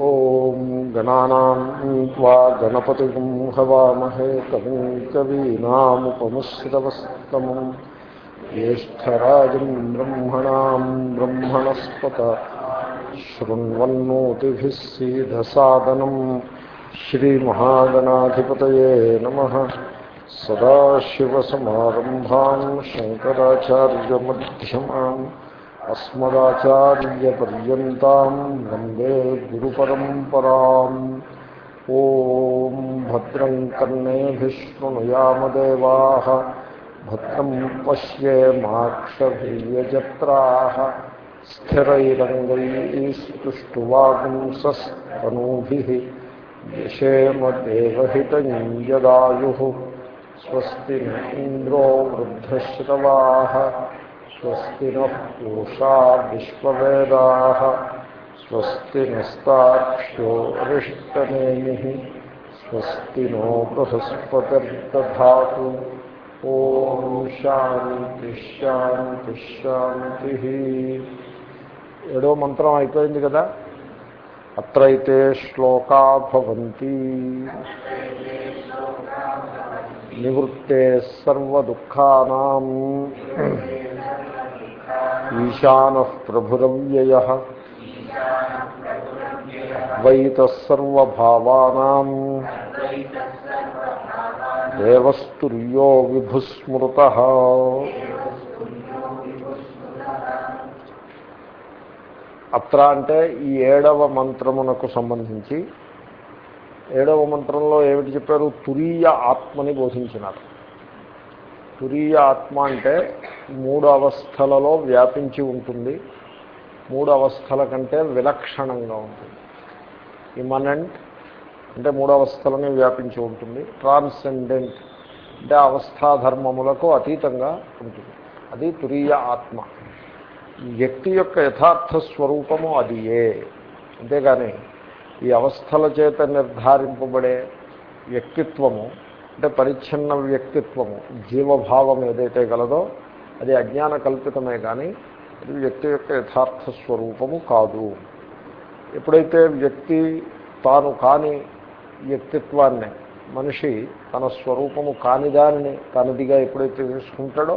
ఓం గణానాం వా గణపతిం హవామహే కవిం కవీనాముపముశ్రవస్తమం జ్యేష్టరాజం బ్రహ్మణాం బ్రహ్మణస్పత శృణ్వన్నోతిభిः सीधसादनम् श्रीमहागणाधिपतये नमः सदाशिवसमारम्भाम् शङ्कराचार्यमध्यमाम् अस्मदाचार्यपर्यन्तां वंदे गुरुपरम्पराम्। ॐ भद्रं कर्णेभिष्णुनुयामदेवाः भद्रं पश्ये माक्षभिर्यजत्राः स्थिरैरङ्गैस्तुष्टुवागुंसस्तनूभिः यशेमदेवहितं यदायुः स्वस्ति न इन्द्रो స్వస్తి నూషా విశ్వవేదా స్వస్తి నస్తాక్ష్యో రిష్టనేమి స్వస్తి నో బృహస్పతిర్దా ఓం శాంతి శాంతి శాంతి ఏడో మంత్రం అయిపోయింది కదా? అత్రైతే శ్లోకా భవంతి। నివృత్తే సర్వ ఈశాన ప్రభురవ్యయ. ద్వైత సర్వభావానాం దేవస్తుల్యో విభుస్మృత. అత్ర అంటే ఈ ఏడవ మంత్రమునకు సంబంధించి ఏడవ మంత్రంలో ఏమిటి చెప్పారు? తురీయ ఆత్మని బోధించినారు. తురీయ ఆత్మ అంటే మూడు అవస్థలలో వ్యాపించి ఉంటుంది. మూడు అవస్థల కంటే విలక్షణంగా ఉంటుంది. ఇమనెంట్ అంటే మూడు అవస్థలని వ్యాపించి ఉంటుంది. ట్రాన్సెండెంట్ అంటే అవస్థాధర్మములకు అతీతంగా ఉంటుంది. అది తురీయ ఆత్మ వ్యక్తి యొక్క యథార్థ స్వరూపము అది ఏ? అంతేగాని ఈ అవస్థల చేత నిర్ధారింపబడే వ్యక్తిత్వము అంటే పరిచ్ఛిన్న వ్యక్తిత్వము జీవభావం ఏదైతే గలదో అది అజ్ఞాన కల్పితమే కానీ అది వ్యక్తి యొక్క యథార్థ స్వరూపము కాదు. ఎప్పుడైతే వ్యక్తి తాను కాని వ్యక్తిత్వాన్ని మనిషి తన స్వరూపము కాని దానిని తనదిగా ఎప్పుడైతే తీసుకుంటాడో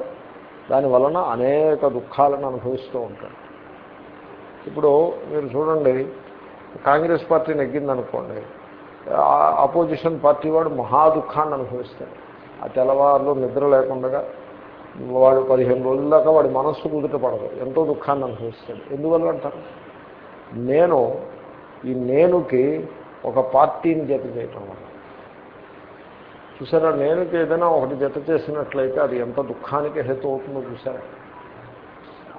దాని వలన అనేక దుఃఖాలను అనుభవిస్తూ ఉంటాడు. ఇప్పుడు మీరు చూడండి కాంగ్రెస్ పార్టీ నెగ్గిందనుకోండి అపోజిషన్ పార్టీ వాడు మహా దుఃఖాన్ని అనుభవిస్తాడు. ఆ తెల్లవారులో నిద్ర లేకుండా వాడు పదిహేను రోజుల దాకా వాడి మనస్సు కుదుట పడదు. ఎంతో దుఃఖాన్ని అనుభవిస్తాడు. ఎందువల్ల అంటారు? నేను ఈ నేనుకి ఒక పార్టీని జత చేయటం వల్ల. చూసారా? నేనుకి ఏదైనా ఒకటి జత చేసినట్లయితే అది ఎంత దుఃఖానికి హేతు అవుతుందో చూసారా?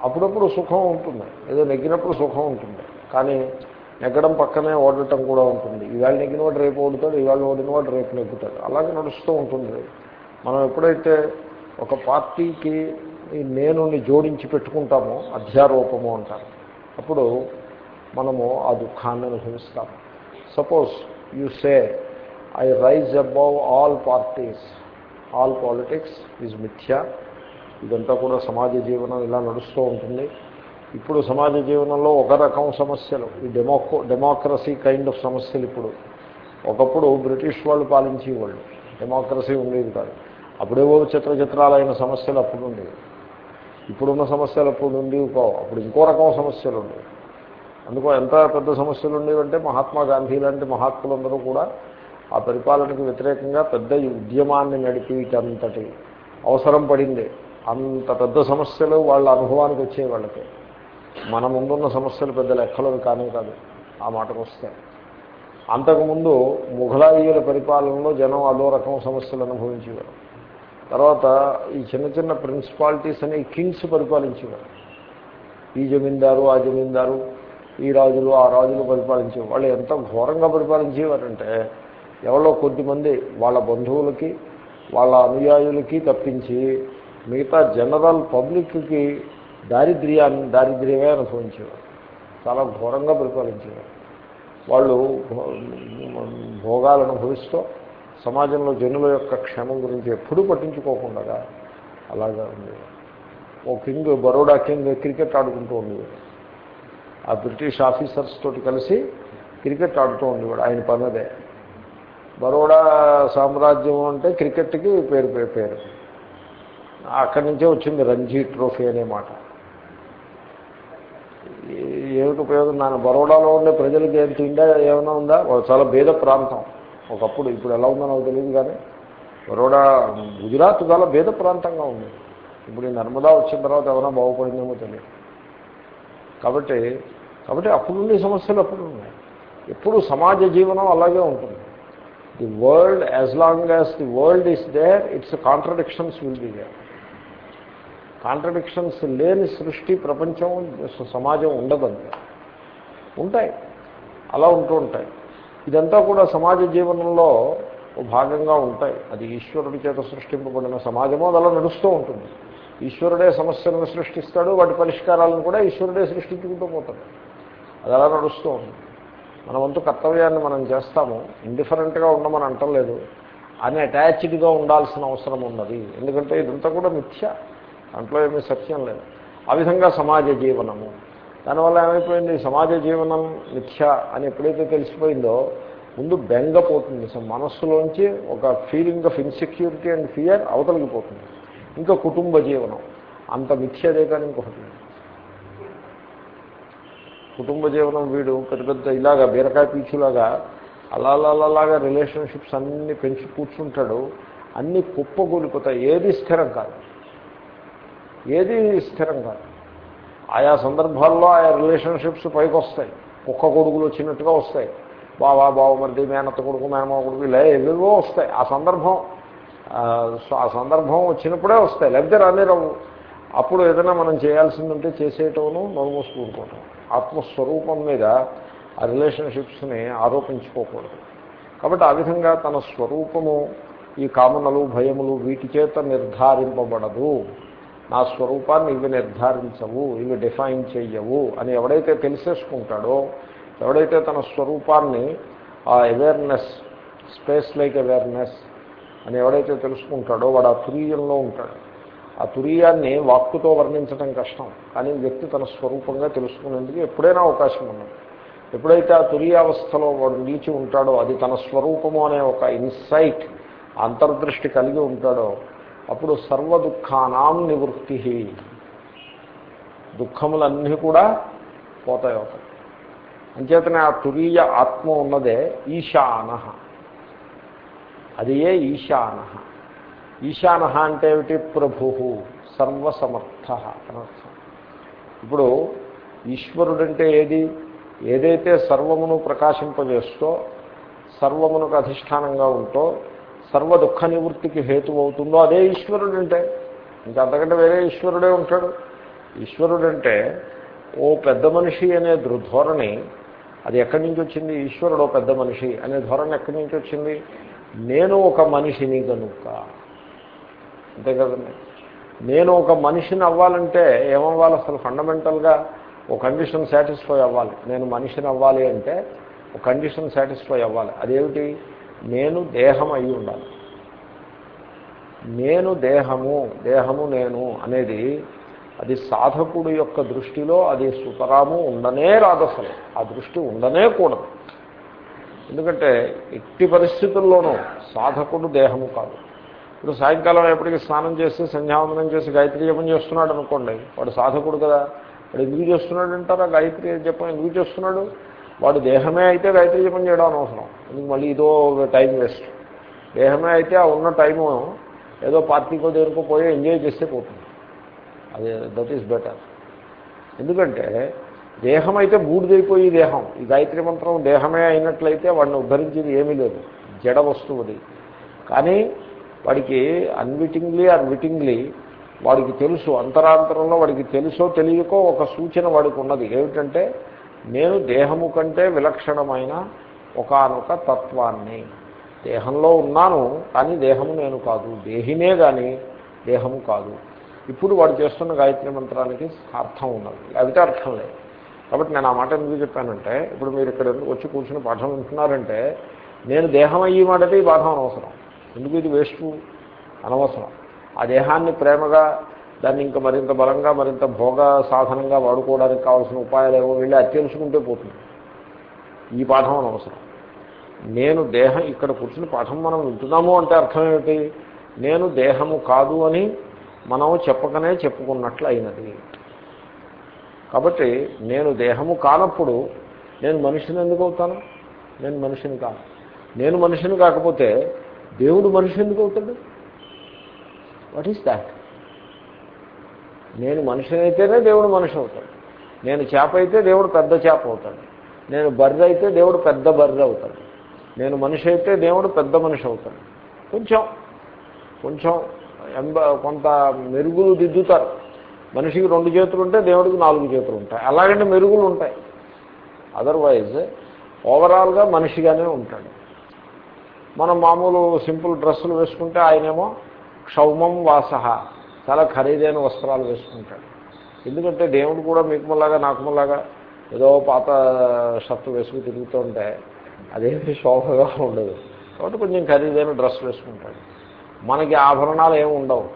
అప్పుడప్పుడు సుఖం ఉంటుంది. ఏదో నెగ్గినప్పుడు సుఖం ఉంటుంది. కానీ నెగ్గడం పక్కనే ఓడటం కూడా ఉంటుంది. ఇవాళ నెగ్గిన వాడు రేపు ఓడుతాడు ఇవాళ ఓడిన వాడు రేపు నెగ్గుతాడు. అలాగే నడుస్తూ ఉంటుంది. మనం ఎప్పుడైతే ఒక పార్టీకి నేను జోడించి పెట్టుకుంటామో అధ్యారూపము అంటారు. అప్పుడు మనము ఆ దుఃఖాన్ని అనుభవిస్తాము. Suppose you say I rise above all parties all politics is మిథ్యా ఇదంతా కూడా సమాజ జీవనం ఇలా నడుస్తూ ఉంటుంది. ఇప్పుడు సమాజ జీవనంలో ఒక రకం సమస్యలు. ఈ డెమోక్రో డెమోక్రసీ కైండ్ ఆఫ్ సమస్యలు ఇప్పుడు. ఒకప్పుడు బ్రిటిష్ వాళ్ళు పాలించేవాళ్ళు. డెమోక్రసీ ఉండేది కాదు. అప్పుడేవో చిత్ర చిత్రాలైన సమస్యలు అప్పుడు ఉండేవి. ఇప్పుడున్న సమస్యలు అప్పుడు ఉండేవి కావు. అప్పుడు ఇంకో రకం సమస్యలు ఉండేవి. అందుకో ఎంత పెద్ద సమస్యలు ఉండేవంటే మహాత్మా గాంధీ లాంటి మహాత్ములందరూ కూడా ఆ పరిపాలనకు వ్యతిరేకంగా పెద్ద ఉద్యమాన్ని నడిపించంతటి అవసరం పడింది. అంత పెద్ద సమస్యలు వాళ్ళ అనుభవానికి వచ్చే వాళ్ళకి మన ముందున్న సమస్యలు పెద్ద లెక్కలు కానే కాదు ఆ మాటకు వస్తే. అంతకుముందు ముఘలాయుల పరిపాలనలో జనం అదో రకం సమస్యలు అనుభవించేవారు. తర్వాత ఈ చిన్న చిన్న ప్రిన్సిపాలిటీస్ అని కింగ్స్ పరిపాలించేవారు. ఈ జమీందారు ఆ జమీందారు ఈ రాజులు ఆ రాజులు పరిపాలించే వాళ్ళు ఎంత ఘోరంగా పరిపాలించేవారంటే ఎవరో కొద్దిమంది వాళ్ళ బంధువులకి వాళ్ళ అనుయాయులకి తప్పించి మిగతా జనరల్ పబ్లిక్కి దారిద్ర్యాన్ని దారిద్ర్యమే అనుభవించేవారు. చాలా ఘోరంగా పరిపాలించేవారు. వాళ్ళు భోగాలను అనుభవిస్తూ సమాజంలో జనుల యొక్క క్షేమం గురించి ఎప్పుడూ పట్టించుకోకుండా అలాగా ఉండేవారు. ఓ కింగ్ బరోడా కింగ్ క్రికెట్ ఆడుకుంటూ ఉండేవాడు ఆ బ్రిటిష్ ఆఫీసర్స్ తోటి కలిసి క్రికెట్ ఆడుతూ ఉండేవాడు ఆయన పన్నదే బరోడా సామ్రాజ్యం అంటే క్రికెట్కి పేరు పేరు పేరు. అక్కడి నుంచే వచ్చింది రంజీ ట్రోఫీ అనే మాట. ఏమిటి ఉపయోగం? నాన్న బరోడాలో ఉండే ప్రజలకి ఏం తిండా ఏమైనా ఉందా? చాలా భేద ప్రాంతం. ఒకప్పుడు ఇప్పుడు ఎలా ఉందో నాకు తెలియదు కానీ బరోడా గుజరాత్ చాలా భేద ప్రాంతంగా ఉంది. ఇప్పుడు ఈ నర్మదా వచ్చిన తర్వాత ఏమైనా బాగుపడిందేమో తెలియదు. కాబట్టి కాబట్టి అప్పుడుండే సమస్యలు అప్పుడు ఉన్నాయి? ఎప్పుడు సమాజ జీవనం అలాగే ఉంటుంది. The world as long as the world is there its contradictions will be there contradictions లేని సృష్టి ప్రపంచం సమాజం ఉండదంతే ఉంటాయి. అలా ఉంటూ ఉంటాయి. ఇదంతా కూడా సమాజ జీవనంలో భాగంగా ఉంటాయి. అది ఈశ్వరుడి చేత సృష్టింపబడిన సమాజము అలా నడుస్తూ ఉంటుంది. ఈశ్వరుడే సమస్యలను సృష్టిస్తాడు వాటి పరిష్కారాలను కూడా ఈశ్వరుడే సృష్టించుకుంటూ పోతాడు. అది అలా నడుస్తూ ఉంటుంది. మన వంతు కర్తవ్యాన్ని మనం చేస్తాము. ఇండిఫరెంట్గా ఉండమని అంటలేదు అని అటాచ్డ్గా ఉండాల్సిన అవసరం ఉన్నది. ఎందుకంటే ఇదంతా కూడా మిథ్య. దాంట్లో ఏమీ సత్యం లేదు. ఆ విధంగా సమాజ జీవనము. దానివల్ల ఏమైపోయింది? సమాజ జీవనం మిథ్య అని ఎప్పుడైతే తెలిసిపోయిందో ముందు బెంగ పోతుంది మనస్సులోంచి ఒక feeling of insecurity and fear అవతలికి పోతుంది. ఇంకా కుటుంబ జీవనం. అంత మిథ్యదే కానీ ఇంకొకటి కుటుంబ జీవనం వీడు పెద్ద పెద్ద ఇలాగా బీరకాయ పీచులాగా అలా అలాగా రిలేషన్షిప్స్ అన్నీ పెంచి కూర్చుంటాడు. అన్నీ కుప్పకూలిపోతాయి. ఏది స్థిరం కాదు. ఏది స్థిరం కాదు. ఆయా సందర్భాల్లో ఆయా రిలేషన్షిప్స్ పైకి వస్తాయి కుక్క కొడుకులు వచ్చినట్టుగా వస్తాయి. బావా బావమరిది మేనత్త కొడుకు మేనమావ కొడుకు ఇలా ఏవేవో వస్తాయి. ఆ సందర్భం ఆ సందర్భం వచ్చినప్పుడే వస్తాయి. లేకపోతే రానే రావు. అప్పుడు ఏదైనా మనం చేయాల్సిందంటే చేసేయటం నోరు కూడుకోవటం ఆత్మస్వరూపం మీద ఆ రిలేషన్షిప్స్ని ఆరోపించుకోకూడదు. కాబట్టి ఆ విధంగా తన స్వరూపము ఈ కామనలు భయములు వీటి చేత నిర్ధారింపబడదు. నా స్వరూపాన్ని ఇవి నిర్ధారించవు ఇవి డిఫైన్ చెయ్యవు అని ఎవడైతే తెలిసేసుకుంటాడో ఎవడైతే తన స్వరూపాన్ని ఆ అవేర్నెస్ స్పేస్ లైక్ అవేర్నెస్ అని ఎవడైతే తెలుసుకుంటాడో వాడు ఆ తురీయంలో ఉంటాడు. ఆ తురీయాన్ని వాక్కుతో వర్ణించడం కష్టం కానీ వ్యక్తి తన స్వరూపంగా తెలుసుకునేందుకు ఎప్పుడైనా అవకాశం ఉన్నది. ఎప్పుడైతే ఆ తురీయావస్థలో వాడు నిలిచి ఉంటాడో అది తన స్వరూపము అనే ఒక ఇన్సైట్ అంతర్దృష్టి కలిగి ఉంటాడో అప్పుడు సర్వ దుఃఖానాం నివృత్తి. దుఃఖములన్నీ కూడా పోతాయి అవుతాయి అంచేతనే ఆ తురీయ ఆత్మ ఉన్నదే ఈశాన. అది ఏ ఈశాన? ఈశాన అంటే ఏమిటి? ప్రభు సర్వసమర్థ అనర్థం ఇప్పుడు ఈశ్వరుడంటే ఏది? ఏదైతే సర్వమును ప్రకాశింపజేస్తో సర్వమునకు అధిష్టానంగా ఉంటో సర్వ దుఃఖ నివృత్తికి హేతు అవుతుందో అదే ఈశ్వరుడు అంటే ఇంకా అంతకంటే వేరే ఈశ్వరుడే ఉంటాడు. ఈశ్వరుడంటే ఓ పెద్ద మనిషి అనే ధోరణి అది ఎక్కడి నుంచి వచ్చింది? ఈశ్వరుడు పెద్ద మనిషి అనే ధోరణి ఎక్కడి నుంచి వచ్చింది? నేను ఒక మనిషిని కనుక అంతే కదండి. నేను ఒక మనిషిని అవ్వాలంటే ఏమవ్వాలి అసలు? ఫండమెంటల్గా ఒక కండిషన్ సాటిస్ఫై అవ్వాలి. నేను మనిషిని అవ్వాలి అంటే ఒక కండిషన్ సాటిస్ఫై అవ్వాలి. అదేమిటి? నేను దేహం అయి ఉండాలి. నేను దేహము దేహము నేను అనేది అది సాధకుడు యొక్క దృష్టిలో అది సుతరాము ఉండనే రాదు అసలు ఆ దృష్టి ఉండనే కూడదు. ఎందుకంటే ఎట్టి పరిస్థితుల్లోనూ సాధకుడు దేహము కాదు. ఇప్పుడు సాయంకాలం ఎప్పటికీ స్నానం చేసి సంధ్యావందనం చేసి గాయత్రి జపం చేస్తున్నాడు అనుకోండి. వాడు సాధకుడు కదా. వాడు ఎందుకు చేస్తున్నాడు అంటారా? గాయత్రి జపం ఎందుకు చేస్తున్నాడు? వాడు దేహమే అయితే గాయత్రి జపం చేయడం అనవసరం. ఎందుకు మళ్ళీ ఇదో టైం వేస్ట్ దేహమే అయితే ఆ ఉన్న టైము ఏదో పార్టీకో దేనికో పోయి ఎంజాయ్ చేస్తే పోతుంది. అది దట్ ఈస్ బెటర్ ఎందుకంటే దేహం అయితే బూడిదైపోయి దేహం. ఈ గాయత్రి మంత్రం దేహమే అయినట్లయితే వాడిని ఉద్ధరించేది ఏమీ లేదు. జడ వస్తువుది. కానీ వాడికి అన్విటింగ్లీ అన్విటింగ్లీ వాడికి తెలుసు అంతరాంతరంలో వాడికి తెలుసో తెలియకో ఒక సూచన వాడికి ఉన్నది. ఏమిటంటే నేను దేహము కంటే విలక్షణమైన ఒకనొక తత్వాన్ని. దేహంలో ఉన్నాను కానీ దేహము నేను కాదు. దేహినే కానీ దేహము కాదు. ఇప్పుడు వాడు చేస్తున్న గాయత్రి మంత్రానికి అర్థం ఉన్నది. లేకపోతే అర్థం లేదు. కాబట్టి నేను ఆ మాట ఎందుకు చెప్పానంటే ఇప్పుడు మీరు ఇక్కడ వచ్చి కూర్చుని పాఠం వింటున్నారంటే నేను దేహం అయ్యి మాటతే ఈ పాఠం అనవసరం. ఎందుకు ఇది వేస్ట్? అనవసరం. ఆ దేహాన్ని ప్రేమగా దాన్ని ఇంకా మరింత బలంగా మరింత భోగ సాధనంగా వాడుకోవడానికి కావాల్సిన ఉపాయాలు ఏవో వెళ్ళి అది తెలుసుకుంటే పోతుంది. ఈ పాఠం అనవసరం. నేను దేహం ఇక్కడ కూర్చుని పాఠం మనం వింటున్నాము అంటే అర్థం ఏమిటి నేను దేహము కాదు అని మనం చెప్పకనే చెప్పుకున్నట్లు అయినది కాబట్టి నేను దేహము కానప్పుడు నేను మనిషిని ఎందుకు అవుతాను నేను మనిషిని కాను నేను మనిషిని కాకపోతే దేవుడు మనిషి ఎందుకు అవుతాడు వాట్ ఈస్ దాట్? నేను మనిషిని అయితేనే దేవుడు మనిషి అవుతాడు నేను చేప అయితే దేవుడు పెద్ద చేప అవుతాడు. నేను బర్రె అయితే దేవుడు పెద్ద బర్రె అవుతాడు. నేను మనిషి అయితే దేవుడు పెద్ద మనిషి అవుతాడు. కొంచెం కొంచెం ఎంబ కొంత మెరుగులు దిద్దుతారు. మనిషికి రెండు చేతులు ఉంటే దేవుడికి నాలుగు చేతులు ఉంటాయి. అలాగంటే మెరుగులు ఉంటాయి. అదర్వైజ్ ఓవరాల్గా మనిషిగానే ఉంటాడు. మనం మామూలు సింపుల్ డ్రెస్సులు వేసుకుంటే ఆయనేమో క్షౌమం వాసహ. చాలా ఖరీదైన వస్త్రాలు వేసుకుంటాడు. ఎందుకంటే దేవుడు కూడా మీకు మళ్ళాగా నాకు మళ్ళాగా ఏదో పాత షర్టు వేసుకుని తిరుగుతుంటే అదేమి శోభగా ఉండదు. కాబట్టి కొంచెం ఖరీదైన డ్రెస్ వేసుకుంటాడు. మనకి ఆభరణాలు ఏమి ఉండవు.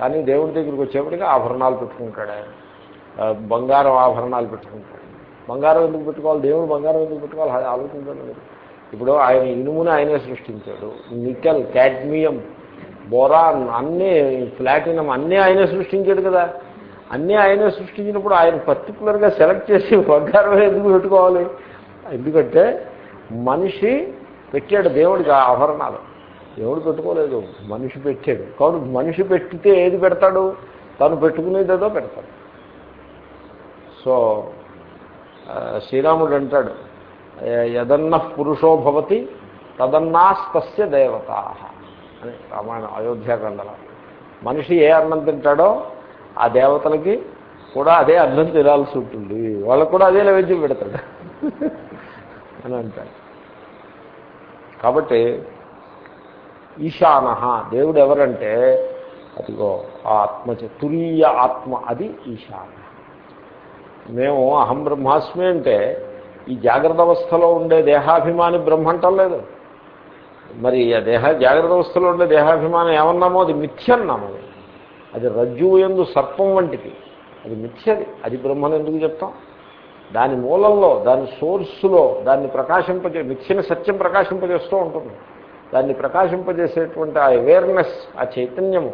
కానీ దేవుడి దగ్గరికి వచ్చేప్పటికి ఆభరణాలు పెట్టుకుంటాడు. ఆయన బంగారం ఆభరణాలు పెట్టుకుంటాడు. బంగారం ఎందుకు పెట్టుకోవాలి? దేవుడు బంగారం ఎందుకు పెట్టుకోవాలి? అది ఆలోచించండి ఇప్పుడు ఆయన ఇనుముని ఆయనే సృష్టించాడు. నికెల్ క్యాడ్మియం బోరా అన్నీ ప్లాటినం అన్నీ ఆయనే సృష్టించాడు కదా. అన్నీ ఆయనే సృష్టించినప్పుడు ఆయన పర్టికులర్గా సెలెక్ట్ చేసి బంగారం ఎందుకు పెట్టుకోవాలి? ఎందుకంటే మనిషి పెట్టాడు దేవుడికి ఆభరణాలు. దేవుడు పెట్టుకోలేదు మనిషి పెట్టాడు. కాబట్టి మనిషి పెట్టితే ఏది పెడతాడు? తను పెట్టుకునేదేదో పెడతాడు. సో శ్రీరాముడు అంటాడు యదన్న పురుషో భవతి తదన్నాస్తస్య దేవత. అని రామాయణం అయోధ్యాకండల మనిషి ఏ అన్నం తింటాడో ఆ దేవతలకి కూడా అదే అన్నం తినాల్సి ఉంటుంది. వాళ్ళకు కూడా అదే నైవేద్యం పెడతాడు. అని అంటాడు కాబట్టి ఈశాన దేవుడు ఎవరంటే అదిగో ఆ ఆత్మ తురీయ ఆత్మ అది ఈశాన. మేము అహం బ్రహ్మాస్మి అంటే ఈ జాగ్రత్త అవస్థలో ఉండే దేహాభిమాని బ్రహ్మ లేదు. మరి ఆ దేహ జాగ్రత్త అవస్థలో ఉండే దేహాభిమానం ఏమన్నామో అది మిథ్యన్నాము అది. అది రజ్జువు ఎందు సర్పం వంటిది. అది మిథ్యది అది. బ్రహ్మను ఎందుకు చెప్తాం? దాని మూలంలో దాని సోర్సులో దాన్ని ప్రకాశింపజే మిథ్యని సత్యం ప్రకాశింపజేస్తూ ఉంటుంది. దాన్ని ప్రకాశింపజేసేటువంటి ఆ అవేర్నెస్ ఆ చైతన్యము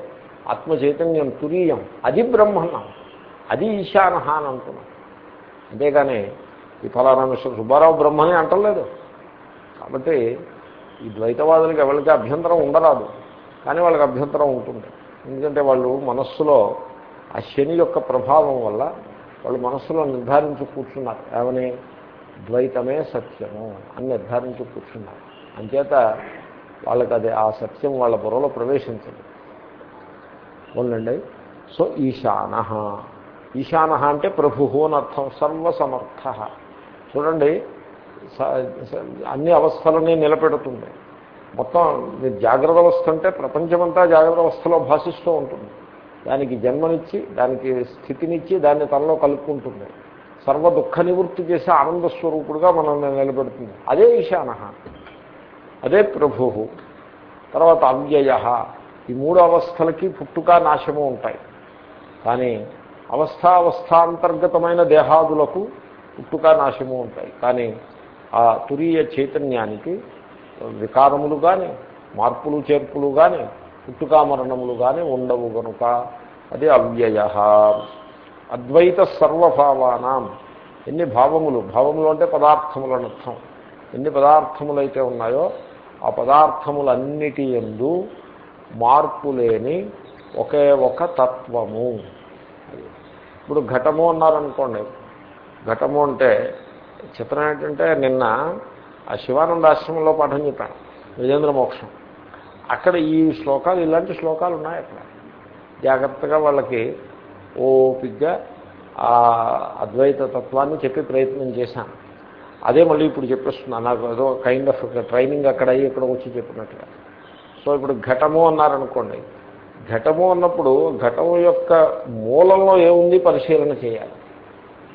ఆత్మ చైతన్యం తురీయం అది బ్రహ్మన్నాం. అది ఈశాన అని అంటున్నాం. అంతేగాని ఈ ఫలానా మిశ్ర సుబ్బారావు బ్రహ్మని అంటలేదు. కాబట్టి ఈ ద్వైతవాదులకు ఎవరికి అభ్యంతరం ఉండరాదు. కానీ వాళ్ళకి అభ్యంతరం ఉంటుంది. ఎందుకంటే వాళ్ళు మనస్సులో ఆ శని యొక్క ప్రభావం వల్ల వాళ్ళు మనస్సులో నిర్ధారించి కూర్చున్నారు. ఏమని? ద్వైతమే సత్యము అని నిర్ధారించి కూర్చున్నారు. అంచేత వాళ్ళకి అది ఆ సత్యం వాళ్ళ బుర్రలో ప్రవేశించదు. ఉండండి సో ఈశాన. ఈశాన అంటే ప్రభు అని అర్థం. సర్వసమర్థ. చూడండి అన్ని అవస్థలని నిలబెడుతుంది. మొత్తం మీరు జాగ్రత్త అవస్థ అంటే ప్రపంచమంతా జాగ్రత్త అవస్థలో భాషిస్తూ ఉంటుంది. దానికి జన్మనిచ్చి దానికి స్థితినిచ్చి దాన్ని తనలో కలుపుకుంటుంది. సర్వ దుఃఖ నివృత్తి చేసే ఆనంద స్వరూపుడుగా మనల్ని నిలబెడుతుంది. అదే ఈశాన అదే ప్రభు తర్వాత అవ్యయ. ఈ మూడు అవస్థలకి పుట్టుక నాశము ఉంటాయి. కానీ అవస్థావస్థాంతర్గతమైన దేహాదులకు పుట్టుక నాశము ఉంటాయి. కానీ ఆ తురీయ చైతన్యానికి వికారములు కానీ మార్పులు చేర్పులు కానీ పుట్టుక మరణములు కానీ ఉండవు కనుక అది అవ్యయ. అద్వైత సర్వభావానం. ఎన్ని భావములు? భావములు అంటే పదార్థములు అర్థం. ఎన్ని పదార్థములైతే ఉన్నాయో ఆ పదార్థములన్నిటి ఎందు మార్పు లేని ఒకే ఒక తత్వము. ఇప్పుడు ఘటము అన్నారనుకోండి. ఘటము అంటే చిత్రం ఏంటంటే నిన్న ఆ శివానంద ఆశ్రమంలో పాఠం చెప్పాను విజేంద్ర మోక్షం. అక్కడ ఈ శ్లోకాలు ఇలాంటి శ్లోకాలు ఉన్నాయి అక్కడ. జాగ్రత్తగా వాళ్ళకి ఓపిగ్గా ఆ అద్వైత తత్వాన్ని చెప్పే ప్రయత్నం చేశాను. అదే మళ్ళీ ఇప్పుడు చెప్పేస్తున్నాను నాకు ఏదో కైండ్ ఆఫ్ ట్రైనింగ్ అక్కడ అయ్యి ఇక్కడ వచ్చి చెప్పినట్టుగా. సో ఇప్పుడు ఘటము అన్నారనుకోండి ఘటము అన్నప్పుడు ఘటము యొక్క మూలంలో ఏముంది? పరిశీలన చేయాలి.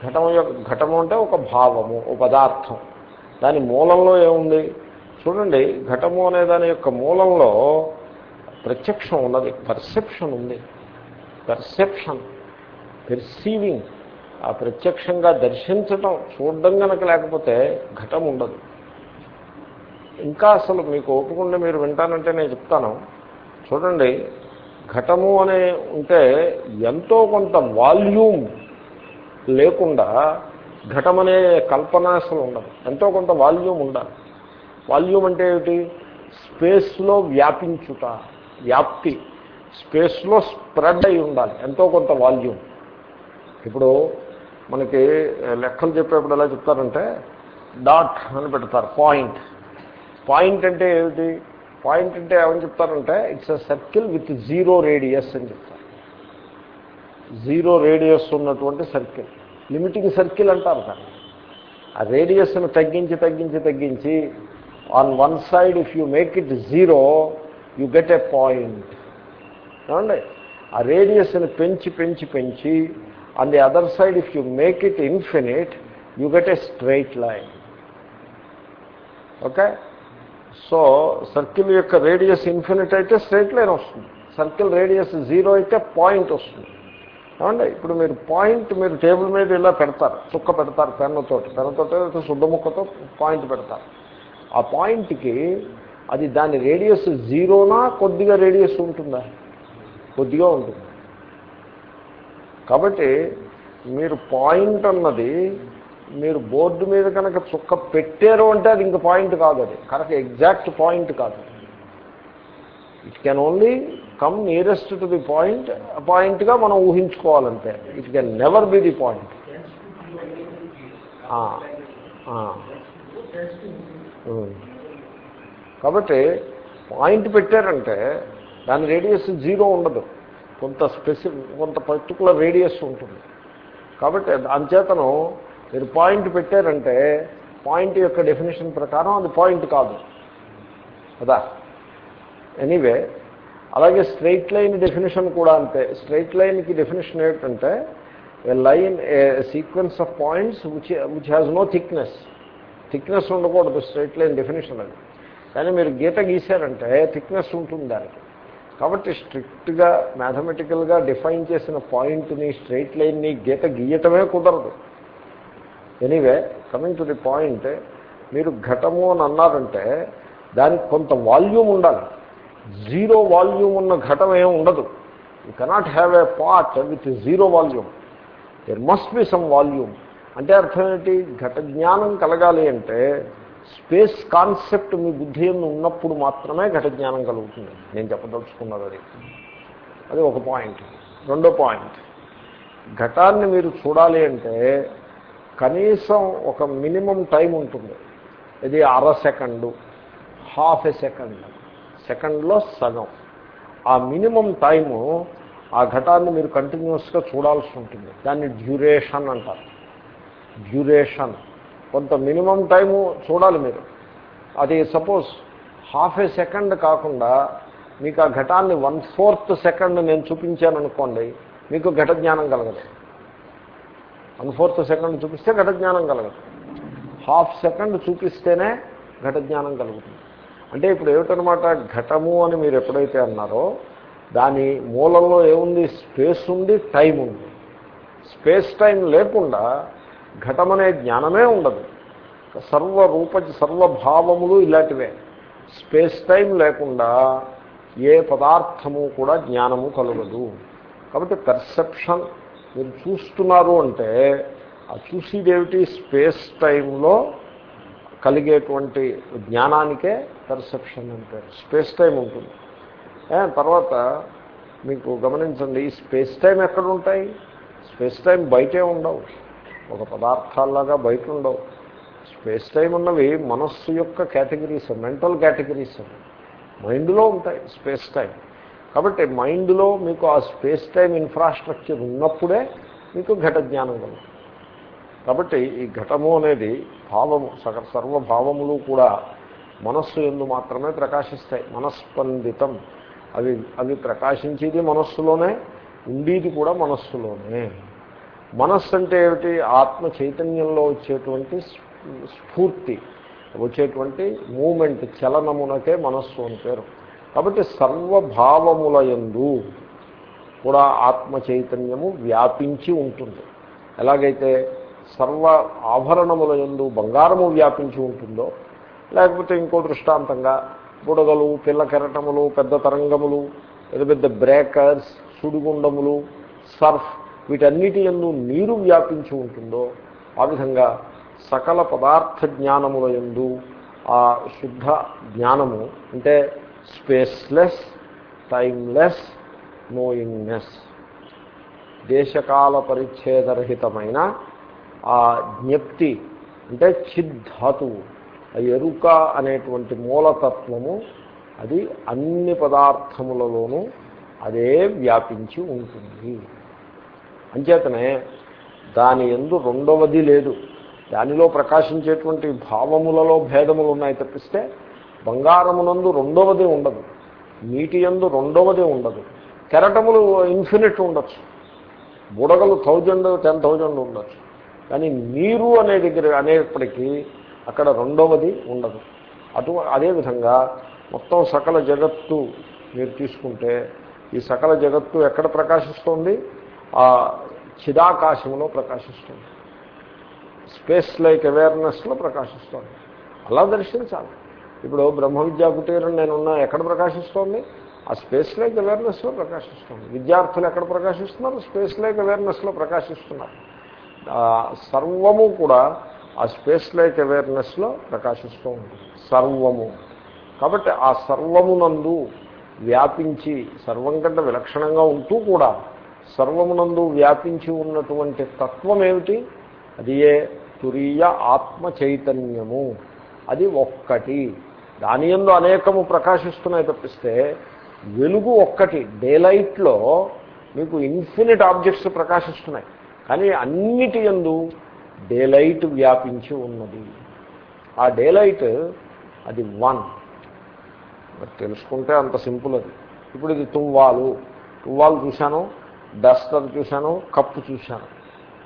ఘటము యొక్క ఘటము అంటే ఒక భావము ఒక పదార్థం. దాని మూలంలో ఏముంది? చూడండి ఘటము అనే దాని యొక్క మూలంలో ప్రత్యక్షం ఉన్నది పర్సెప్షన్ ఉంది. పర్సెప్షన్ పెర్సీవింగ్ ఆ ప్రత్యక్షంగా దర్శించటం చూడడం కనుక లేకపోతే ఘటం ఉండదు. ఇంకా అసలు మీకు ఓపికండి మీరు వింటానంటే నేను చెప్తాను. చూడండి ఘటము అనే ఉంటే ఎంతో కొంత వాల్యూమ్ లేకుండా ఘటమనే కల్పన అసలు ఉండదు. ఎంతో కొంత వాల్యూమ్ ఉండాలి. వాల్యూమ్ అంటే ఏమిటి? స్పేస్లో వ్యాపించుట వ్యాప్తి. స్పేస్లో స్ప్రెడ్ అయి ఉండాలి. ఎంతో కొంత వాల్యూమ్. ఇప్పుడు మనకి లెక్కలు చెప్పేప్పుడు ఎలా చెప్తారంటే డాట్ అని పెడతారు పాయింట్. పాయింట్ అంటే ఏమిటి? పాయింట్ అంటే ఏమని చెప్తారంటే it's a circle with zero radius అని చెప్తారు. జీరో రేడియస్ ఉన్నటువంటి సర్కిల్. లిమిటింగ్ సర్కిల్ అంటారు దాన్ని. ఆ రేడియస్ను తగ్గించి తగ్గించి తగ్గించి on one side if you make it zero you get a point ఏమండి? ఆ రేడియస్ని పెంచి పెంచి పెంచి on the other side if you make it infinite you get a straight line okay so circle యొక్క రేడియస్ ఇన్ఫినిట్ అయితే straight line వస్తుంది. Circle radius zero అయితే పాయింట్ వస్తుంది. ఏమండి ఇప్పుడు మీరు పాయింట్ మీరు టేబుల్ మీద ఇలా పెడతారు చుక్క పెడతారు పెన్నుతో పెన్నుతో శుద్ధముక్కతో పాయింట్ పెడతారు. ఆ పాయింట్కి అది దాని రేడియస్ జీరోనా కొద్దిగా రేడియస్ ఉంటుందా? కొద్దిగా ఉంటుంది. కాబట్టి మీరు పాయింట్ అన్నది మీరు బోర్డు మీద కనుక చుక్క పెట్టారు అంటే అది ఇంక పాయింట్ కాదు అది. కరెక్ట్ ఎగ్జాక్ట్ పాయింట్ కాదు. It can only come nearest to the point పాయింట్గా మనం ఊహించుకోవాలంటే. It can never be the point కాబట్టి పాయింట్ పెట్టారంటే దాని రేడియస్ జీరో ఉండదు. కొంత స్పెసిఫిక్ కొంత పర్టికులర్ రేడియస్ ఉంటుంది. కాబట్టి అంచేతను మీరు పాయింట్ పెట్టారంటే పాయింట్ యొక్క డెఫినేషన్ ప్రకారం అది పాయింట్ కాదు. కదా? ఎనీవే అలాగే స్ట్రైట్ లైన్ డెఫినేషన్ కూడా అంతే. స్ట్రైట్ లైన్కి డెఫినేషన్ ఏంటంటే a line a sequence of points which which has no thickness thickness ఉండకూడదు స్ట్రైట్ లైన్ డెఫినేషన్ అది కానీ మీరు గీత గీశారంటే థిక్నెస్ ఉంటుంది దానికి. కాబట్టి స్ట్రిక్ట్గా మ్యాథమెటికల్గా డిఫైన్ చేసిన పాయింట్ని స్ట్రైట్ లైన్ని గీత గీయటమే కుదరదు. Anyway coming to the point మీరు ఘటము అని అన్నారంటే దానికి కొంత వాల్యూమ్ ఉండాలి. జీరో వాల్యూమ్ ఉన్న ఘటం ఏమి ఉండదు. You cannot have a part with zero volume there must be some volume అంటే అర్థం ఏంటి? ఘట జ్ఞానం కలగాలి అంటే స్పేస్ కాన్సెప్ట్ మీ బుద్ధి ఉన్నప్పుడు మాత్రమే ఘట జ్ఞానం కలుగుతుంది. నేను చెప్పదలుచుకున్నది అది. అది ఒక పాయింట్ రెండో పాయింట్ ఘటాన్ని మీరు చూడాలి అంటే కనీసం ఒక మినిమం టైం ఉంటుంది. ఇది అర సెకండు హాఫ్ ఎ సెకండ్. సెకండ్లో సగం. ఆ మినిమం టైము ఆ ఘటాన్ని మీరు కంటిన్యూస్గా చూడాల్సి ఉంటుంది. దాన్ని డ్యూరేషన్ అంటారు. డ్యూరేషన్. కొంత మినిమం టైము చూడాలి మీరు. అది సపోజ్ హాఫ్ ఏ సెకండ్ కాకుండా మీకు ఆ ఘటాన్ని వన్ ఫోర్త్ సెకండ్ నేను చూపించాను అనుకోండి మీకు ఘట జ్ఞానం కలగదు. వన్ ఫోర్త్ సెకండ్ చూపిస్తే ఘట జ్ఞానం కలగదు. హాఫ్ సెకండ్ చూపిస్తేనే ఘట జ్ఞానం కలుగుతుంది. అంటే ఇప్పుడు ఏమిటనమాట ఘటము అని మీరు ఎప్పుడైతే అన్నారో దాని మూలంలో ఏముంది? స్పేస్ ఉంది టైం ఉంది. స్పేస్ టైం లేకుండా ఘటమనే జ్ఞానమే ఉండదు. సర్వరూప సర్వభావములు ఇలాంటివే. స్పేస్ టైం లేకుండా ఏ పదార్థము కూడా జ్ఞానము కలగదు. కాబట్టి పెర్సెప్షన్ మీరు చూస్తున్నారు అంటే ఆ చూసేదేమిటి? స్పేస్ టైంలో కలిగేటువంటి జ్ఞానానికే పర్సెప్షన్ అంటారు స్పేస్ టైం ఉంటుంది. తర్వాత మీకు గమనించండి ఈ స్పేస్ టైం ఎక్కడ ఉంటాయి స్పేస్ టైం బయటే ఉండవు. ఒక పదార్థాల్లాగా బయట ఉండవు స్పేస్ టైం ఉన్నవి మనస్సు యొక్క కేటగిరీస్ మెంటల్ కేటగిరీస్ మైండ్లో ఉంటాయి స్పేస్ టైం కాబట్టి మైండ్లో మీకు ఆ స్పేస్ టైం ఇన్ఫ్రాస్ట్రక్చర్ ఉన్నప్పుడే మీకు ఘట జ్ఞానం కలుగుతుంది. కాబట్టి ఈ ఘటము అనేది భావము సగ సర్వభావములు కూడా మనస్సు ఎందు మాత్రమే ప్రకాశిస్తాయి. మనస్పందితం. అవి అవి ప్రకాశించేది మనస్సులోనే ఉండేది కూడా మనస్సులోనే. మనస్సు అంటే ఏమిటి? ఆత్మ చైతన్యంలో వచ్చేటువంటి స్ఫూర్తి. వచ్చేటువంటి మూమెంట్ చలనమునకే మనస్సు అని పేరు. కాబట్టి సర్వభావముల ఎందు కూడా ఆత్మ చైతన్యము వ్యాపించి ఉంటుంది. ఎలాగైతే సర్వ ఆభరణముల యందు బంగారము వ్యాపించి ఉంటుందో లేకపోతే ఇంకో దృష్టాంతంగా బుడగలు పిల్ల కెరటములు పెద్ద తరంగములు పెద్ద పెద్ద బ్రేకర్స్ సుడిగుండములు సర్ఫ్ వీటన్నిటి ఎందు నీరు వ్యాపించి ఉంటుందో ఆ విధంగా సకల పదార్థ జ్ఞానముల ఎందు ఆ శుద్ధ జ్ఞానము అంటే స్పేస్లెస్ టైమ్లెస్ నోయింగ్నెస్. దేశకాల పరిచ్ఛేదరహితమైన ఆ జ్ఞప్తి అంటే చిద్ధాతువు ఆ ఎరుక అనేటువంటి మూలతత్వము అది అన్ని పదార్థములలోనూ అదే వ్యాపించి ఉంటుంది. అంచేతనే దాని ఎందు రెండవది లేదు. దానిలో ప్రకాశించేటువంటి భావములలో భేదములు ఉన్నాయి తప్పిస్తే బంగారమునందు రెండవది ఉండదు. నీటి ఎందు రెండవది ఉండదు. కెరటములు ఇన్ఫినిట్ ఉండొచ్చు. బుడగలు థౌజండ్ టెన్ థౌజండ్ ఉండొచ్చు. కానీ నీరు అనే దగ్గర అనేప్పటికీ అక్కడ రెండవది ఉండదు. అటు అదేవిధంగా మొత్తం సకల జగత్తు మీరు తీసుకుంటే ఈ సకల జగత్తు ఎక్కడ ప్రకాశిస్తుంది? ఆ చిదాకాశంలో ప్రకాశిస్తుంది. స్పేస్ లైక్ అవేర్నెస్లో ప్రకాశిస్తుంది. అలా దర్శించాలి. ఇప్పుడు బ్రహ్మ విద్యా కుటీరం నేనున్నా ఎక్కడ ప్రకాశిస్తోంది? ఆ స్పేస్ లైక్ అవేర్నెస్లో ప్రకాశిస్తుంది. విద్యార్థులు ఎక్కడ ప్రకాశిస్తున్నారు? Space like అవేర్నెస్లో ప్రకాశిస్తున్నారు. సర్వము కూడా ఆ స్పేస్ లైట్ అవేర్నెస్లో ప్రకాశిస్తూ ఉంటుంది. సర్వము. కాబట్టి ఆ సర్వమునందు వ్యాపించి సర్వం కంటే విలక్షణంగా ఉంటూ కూడా సర్వమునందు వ్యాపించి ఉన్నటువంటి తత్వం ఏమిటి? అది ఏ? తురీయ ఆత్మ చైతన్యము. అది ఒక్కటి. దాని ఎందు అనేకము ప్రకాశిస్తున్నాయి తప్పిస్తే వెలుగు ఒక్కటి. డేలైట్లో మీకు ఇన్ఫినిట్ ఆబ్జెక్ట్స్ ప్రకాశిస్తున్నాయి. కానీ అన్నిటి ఎందు డేలైట్ వ్యాపించి ఉన్నది. ఆ డేలైట్ అది వన్. మరి తెలుసుకుంటే అంత సింపుల్ అది. ఇప్పుడు ఇది తువ్వాలు. తువ్వాలు చూశాను డస్టర్ చూశాను కప్పు చూశాను.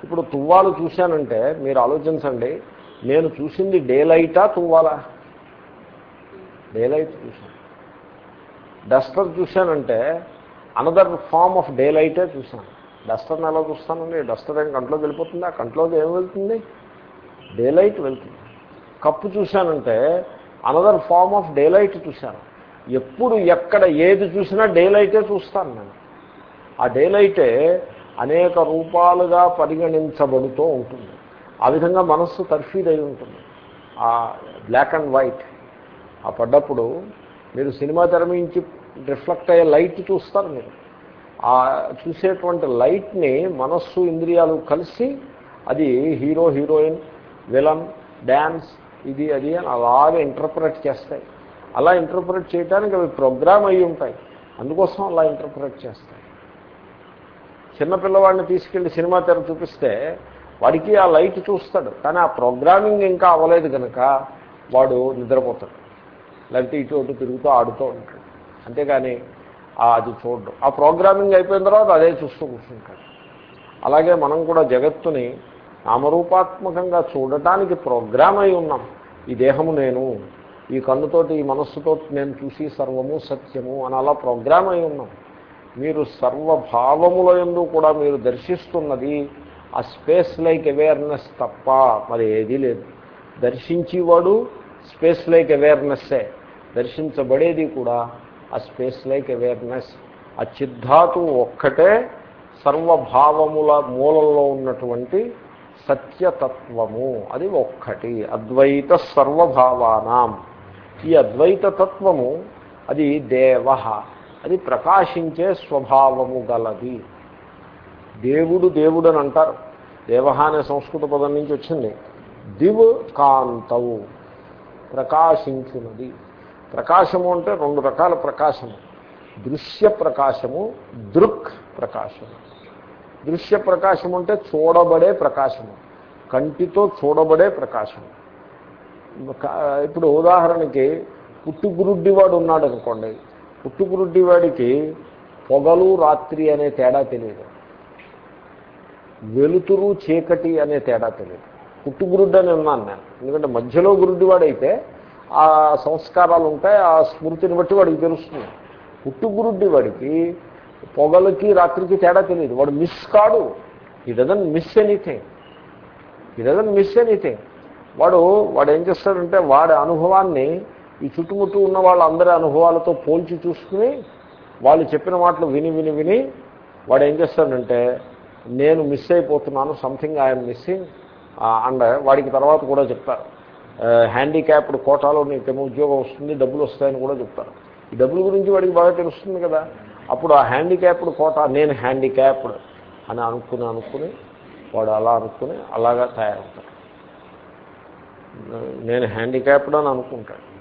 ఇప్పుడు తువ్వాలు చూశానంటే మీరు ఆలోచించండి నేను చూసింది డేలైటా తువ్వాలా? డేలైట్ చూశాను. డస్టర్ చూశానంటే అనదర్ ఫార్మ్ ఆఫ్ డేలైటే చూశాను. డస్టర్ని ఎలా చూస్తానండి. డస్టర్ ఏం కంట్లోకి వెళ్ళిపోతుంది? ఆ కంట్లోకి ఏం వెళ్తుంది? డే లైట్ వెళ్తుంది. కప్పు చూశానంటే another form of day light చూశాను. ఎప్పుడు ఎక్కడ ఏది చూసినా డే లైటే చూస్తాను నేను. ఆ డే లైటే అనేక రూపాలుగా పరిగణించబడుతూ ఉంటుంది. ఆ విధంగా మనస్సు తర్ఫీదై ఉంటుంది. ఆ బ్లాక్ అండ్ వైట్ ఆ పడ్డప్పుడు మీరు సినిమా తెర మించి రిఫ్లెక్ట్ అయ్యే లైట్ చూస్తారు మీరు. ఆ చూసేటువంటి లైట్ని మనస్సు ఇంద్రియాలు కలిసి అది హీరో హీరోయిన్ విలన్ డ్యాన్స్ ఇది అది అని అలాగే ఇంటర్ప్రెట్ చేస్తాయి. అలా ఇంటర్ప్రెట్ చేయడానికి అవి ప్రోగ్రామ్ అయి ఉంటాయి. అందుకోసం అలా ఇంటర్ప్రెట్ చేస్తాయి. చిన్నపిల్లవాడిని తీసుకెళ్ళి సినిమా తెర చూపిస్తే వాడికి ఆ లైట్ చూస్తాడు. కానీ ఆ ప్రోగ్రామింగ్ ఇంకా అవ్వలేదు కనుక వాడు నిద్రపోతాడు. లేకపోతే ఇటు అటు తిరుగుతూ ఆడుతూ ఉంటాడు. అంతేగాని అది చూడడం. ఆ ప్రోగ్రామింగ్ అయిపోయిన తర్వాత అదే చూస్తూ కూర్చుంటాడు అలాగే మనం కూడా జగత్తుని నామరూపాత్మకంగా చూడటానికి ప్రోగ్రామ్ అయి ఉన్నాం. ఈ దేహము నేను ఈ కన్నుతోటి ఈ మనస్సుతో నేను చూసి సర్వము సత్యము అని అలా ప్రోగ్రామ్ అయి ఉన్నాం. మీరు సర్వభావముల ఎందు కూడా మీరు దర్శిస్తున్నది ఆ స్పేస్ లైక్ అవేర్నెస్ తప్ప మరి ఏదీ లేదు. దర్శించేవాడు స్పేస్ లైక్ అవేర్నెస్సే. దర్శించబడేది కూడా ఆ స్పేస్ లైక్ అవేర్నెస్ ఆ చిద్ధాతు ఒక్కటే సర్వభావముల మూలంలో ఉన్నటువంటి సత్యతత్వము. అది ఒక్కటి. అద్వైత సర్వభావానాం. ఈ అద్వైత తత్వము అది దేవ. అది ప్రకాశించే స్వభావము గలది. దేవుడు దేవుడు అని అంటారు. దేవ అనే సంస్కృత పదం నుంచి వచ్చింది. దివ్ కాంతవు ప్రకాశించున్నది ప్రకాశము అంటే రెండు రకాల ప్రకాశము. దృశ్య ప్రకాశము దృక్ ప్రకాశము. దృశ్య ప్రకాశం అంటే చూడబడే ప్రకాశము. కంటితో చూడబడే ప్రకాశం ఇప్పుడు ఉదాహరణకి పుట్టుగురుడ్డివాడు ఉన్నాడు అనుకోండి. పుట్టుగురుడ్డివాడికి పొగలు రాత్రి అనే తేడా తెలియదు. వెలుతురు చీకటి అనే తేడా తెలియదు. పుట్టుగురుడ్డు అని ఉన్నాను నేను. ఎందుకంటే మధ్యలో గురుడ్డివాడైతే ఆ సంస్కారాలు ఉంటాయి ఆ స్మృతిని బట్టి వాడికి తెలుస్తుంది. పుట్టుగురుడ్డి వాడికి పొగలకి రాత్రికి తేడా తెలియదు. వాడు మిస్ కాడు. He doesn't miss anything he doesn't miss anything వాడు వాడు ఏం చేస్తాడంటే వాడి అనుభవాన్ని ఈ చుట్టుముట్టు ఉన్న వాళ్ళందరి అనుభవాలతో పోల్చి చూసుకుని వాళ్ళు చెప్పిన మాటలు విని విని విని వాడు ఏం చేస్తాడంటే నేను మిస్ అయిపోతున్నాను సంథింగ్ ఐఎమ్ మిస్సింగ్ అండ్ వాడికి తర్వాత కూడా చెప్తారు. హ్యాండిక్యాప్డ్ కోటాలో నీకేమో ఉద్యోగం వస్తుంది డబ్బులు వస్తాయని కూడా చెప్తారు. ఈ డబ్బుల గురించి వాడికి బాగా తెలుస్తుంది కదా. అప్పుడు ఆ హ్యాండిక్యాప్డ్ కోటా నేను హ్యాండిక్యాప్డ్ అని అనుకుని అనుకుని వాడు అలా అనుకుని అలాగా తయారవుతాడు. నేను హ్యాండిక్యాప్డ్ అని అనుకుంటాడు.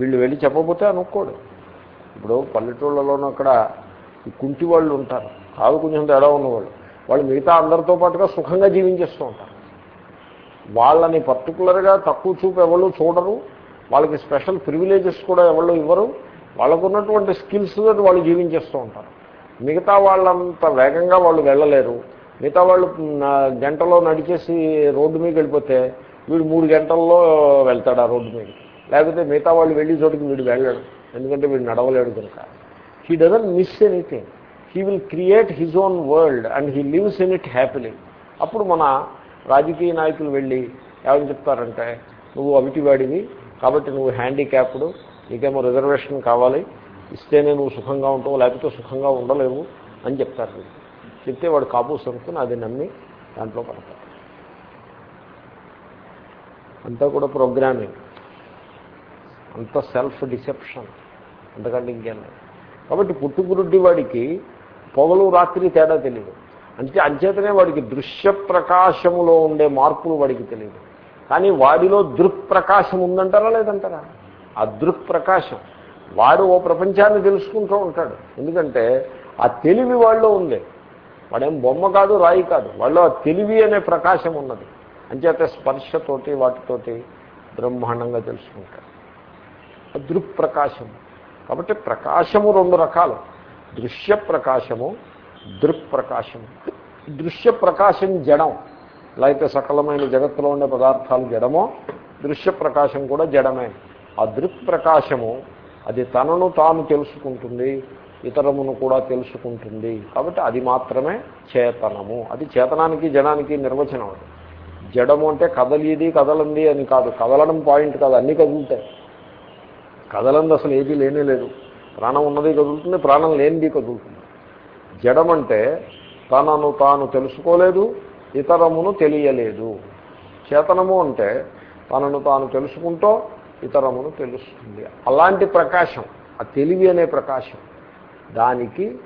వీళ్ళు వెళ్ళి చెప్పకపోతే అనుకోడు. ఇప్పుడు పల్లెటూళ్ళలోనూ అక్కడ ఈ కుంటి వాళ్ళు ఉంటారు. కాదు కొంచెం తేడా ఉన్నవాళ్ళు. వాళ్ళు మిగతా అందరితో పాటుగా సుఖంగా జీవించేస్తూ ఉంటారు. వాళ్ళని పర్టికులర్గా తక్కువ చూపు ఎవరు చూడరు. వాళ్ళకి స్పెషల్ ప్రివిలేజెస్ కూడా ఎవరు ఇవ్వరు. వాళ్ళకు ఉన్నటువంటి స్కిల్స్ తోటి వాళ్ళు జీవించేస్తూ ఉంటారు. మిగతా వాళ్ళంత వేగంగా వాళ్ళు వెళ్ళలేరు. మిగతా వాళ్ళు గంటలో నడిచేసి రోడ్డు మీద వెళ్ళిపోతే వీడు మూడు గంటల్లో వెళ్తాడు ఆ రోడ్డు మీద లేకపోతే మిగతా వాళ్ళు వెళ్ళే చోటుకి వీడు వెళ్ళడు. ఎందుకంటే వీడు నడవలేడు కనుక. He doesn't miss anything he will create his own world and he lives in it happily అప్పుడు మన రాజకీయ నాయకులు వెళ్ళి ఏమని చెప్తారంటే నువ్వు అవిటివాడివి కాబట్టి నువ్వు హ్యాండిక్యాప్డ్ నీకేమో రిజర్వేషన్ కావాలి ఇస్తేనే నువ్వు సుఖంగా ఉంటావు లేకపోతే సుఖంగా ఉండలేవు అని చెప్తారు. చెప్తే వాడు కాపూస్ అనుకుని అది నమ్మి దాంట్లో పడతాడు అంతా కూడా ప్రోగ్రామింగ్. అంత సెల్ఫ్ డిసెప్షన్ అంతకంటే ఇంకేం లేదు. కాబట్టి పుట్టుకురుడ్డి వాడికి పొగలు రాత్రి తేడా తెలియదు అంటే అంచేతనే వాడికి దృశ్య ప్రకాశములో ఉండే మార్పులు వాడికి తెలియదు. కానీ వాడిలో దృక్ప్రకాశం ఉందంటారా లేదంటారా? ఆ దృక్ప్రకాశం. వాడు ఓ ప్రపంచాన్ని తెలుసుకుంటూ ఉంటాడు. ఎందుకంటే ఆ తెలివి వాళ్ళు ఉంది. వాడేం బొమ్మ కాదు రాయి కాదు. వాళ్ళు ఆ తెలివి అనే ప్రకాశం ఉన్నది. అంచేత స్పర్శతోటి వాటితోటి బ్రహ్మాండంగా తెలుసుకుంటాడు. దృక్ప్రకాశము కాబట్టి ప్రకాశము రెండు రకాలు. దృశ్య ప్రకాశము దృక్ప్రకాశం. దృశ్య ప్రకాశం జడం. ఎలా అయితే సకలమైన జగత్తులో ఉండే పదార్థాలు జడమో దృశ్య ప్రకాశం కూడా జడమే. ఆ దృక్ప్రకాశము అది తనను తాను తెలుసుకుంటుంది ఇతరమును కూడా తెలుసుకుంటుంది. కాబట్టి అది మాత్రమే చేతనము. అది చేతనానికి జడానికి నిర్వచనం అది. జడము అంటే కదలిది కదలంది అని కాదు. కదలడం పాయింట్ కాదు అన్నీ కదులుతాయి. కదలంది అసలు ఏది లేనే లేదు. ప్రాణం ఉన్నది కదులుతుంది ప్రాణం లేనిది కదులుతుంది. జడమంటే తనను తాను తెలుసుకోలేదు ఇతరమును తెలియలేదు. చేతనము అంటే తనను తాను తెలుసుకుంటూ ఇతరమును తెలుస్తుంది. అలాంటి ప్రకాశం ఆ తెలివి అనే ప్రకాశం. దానికి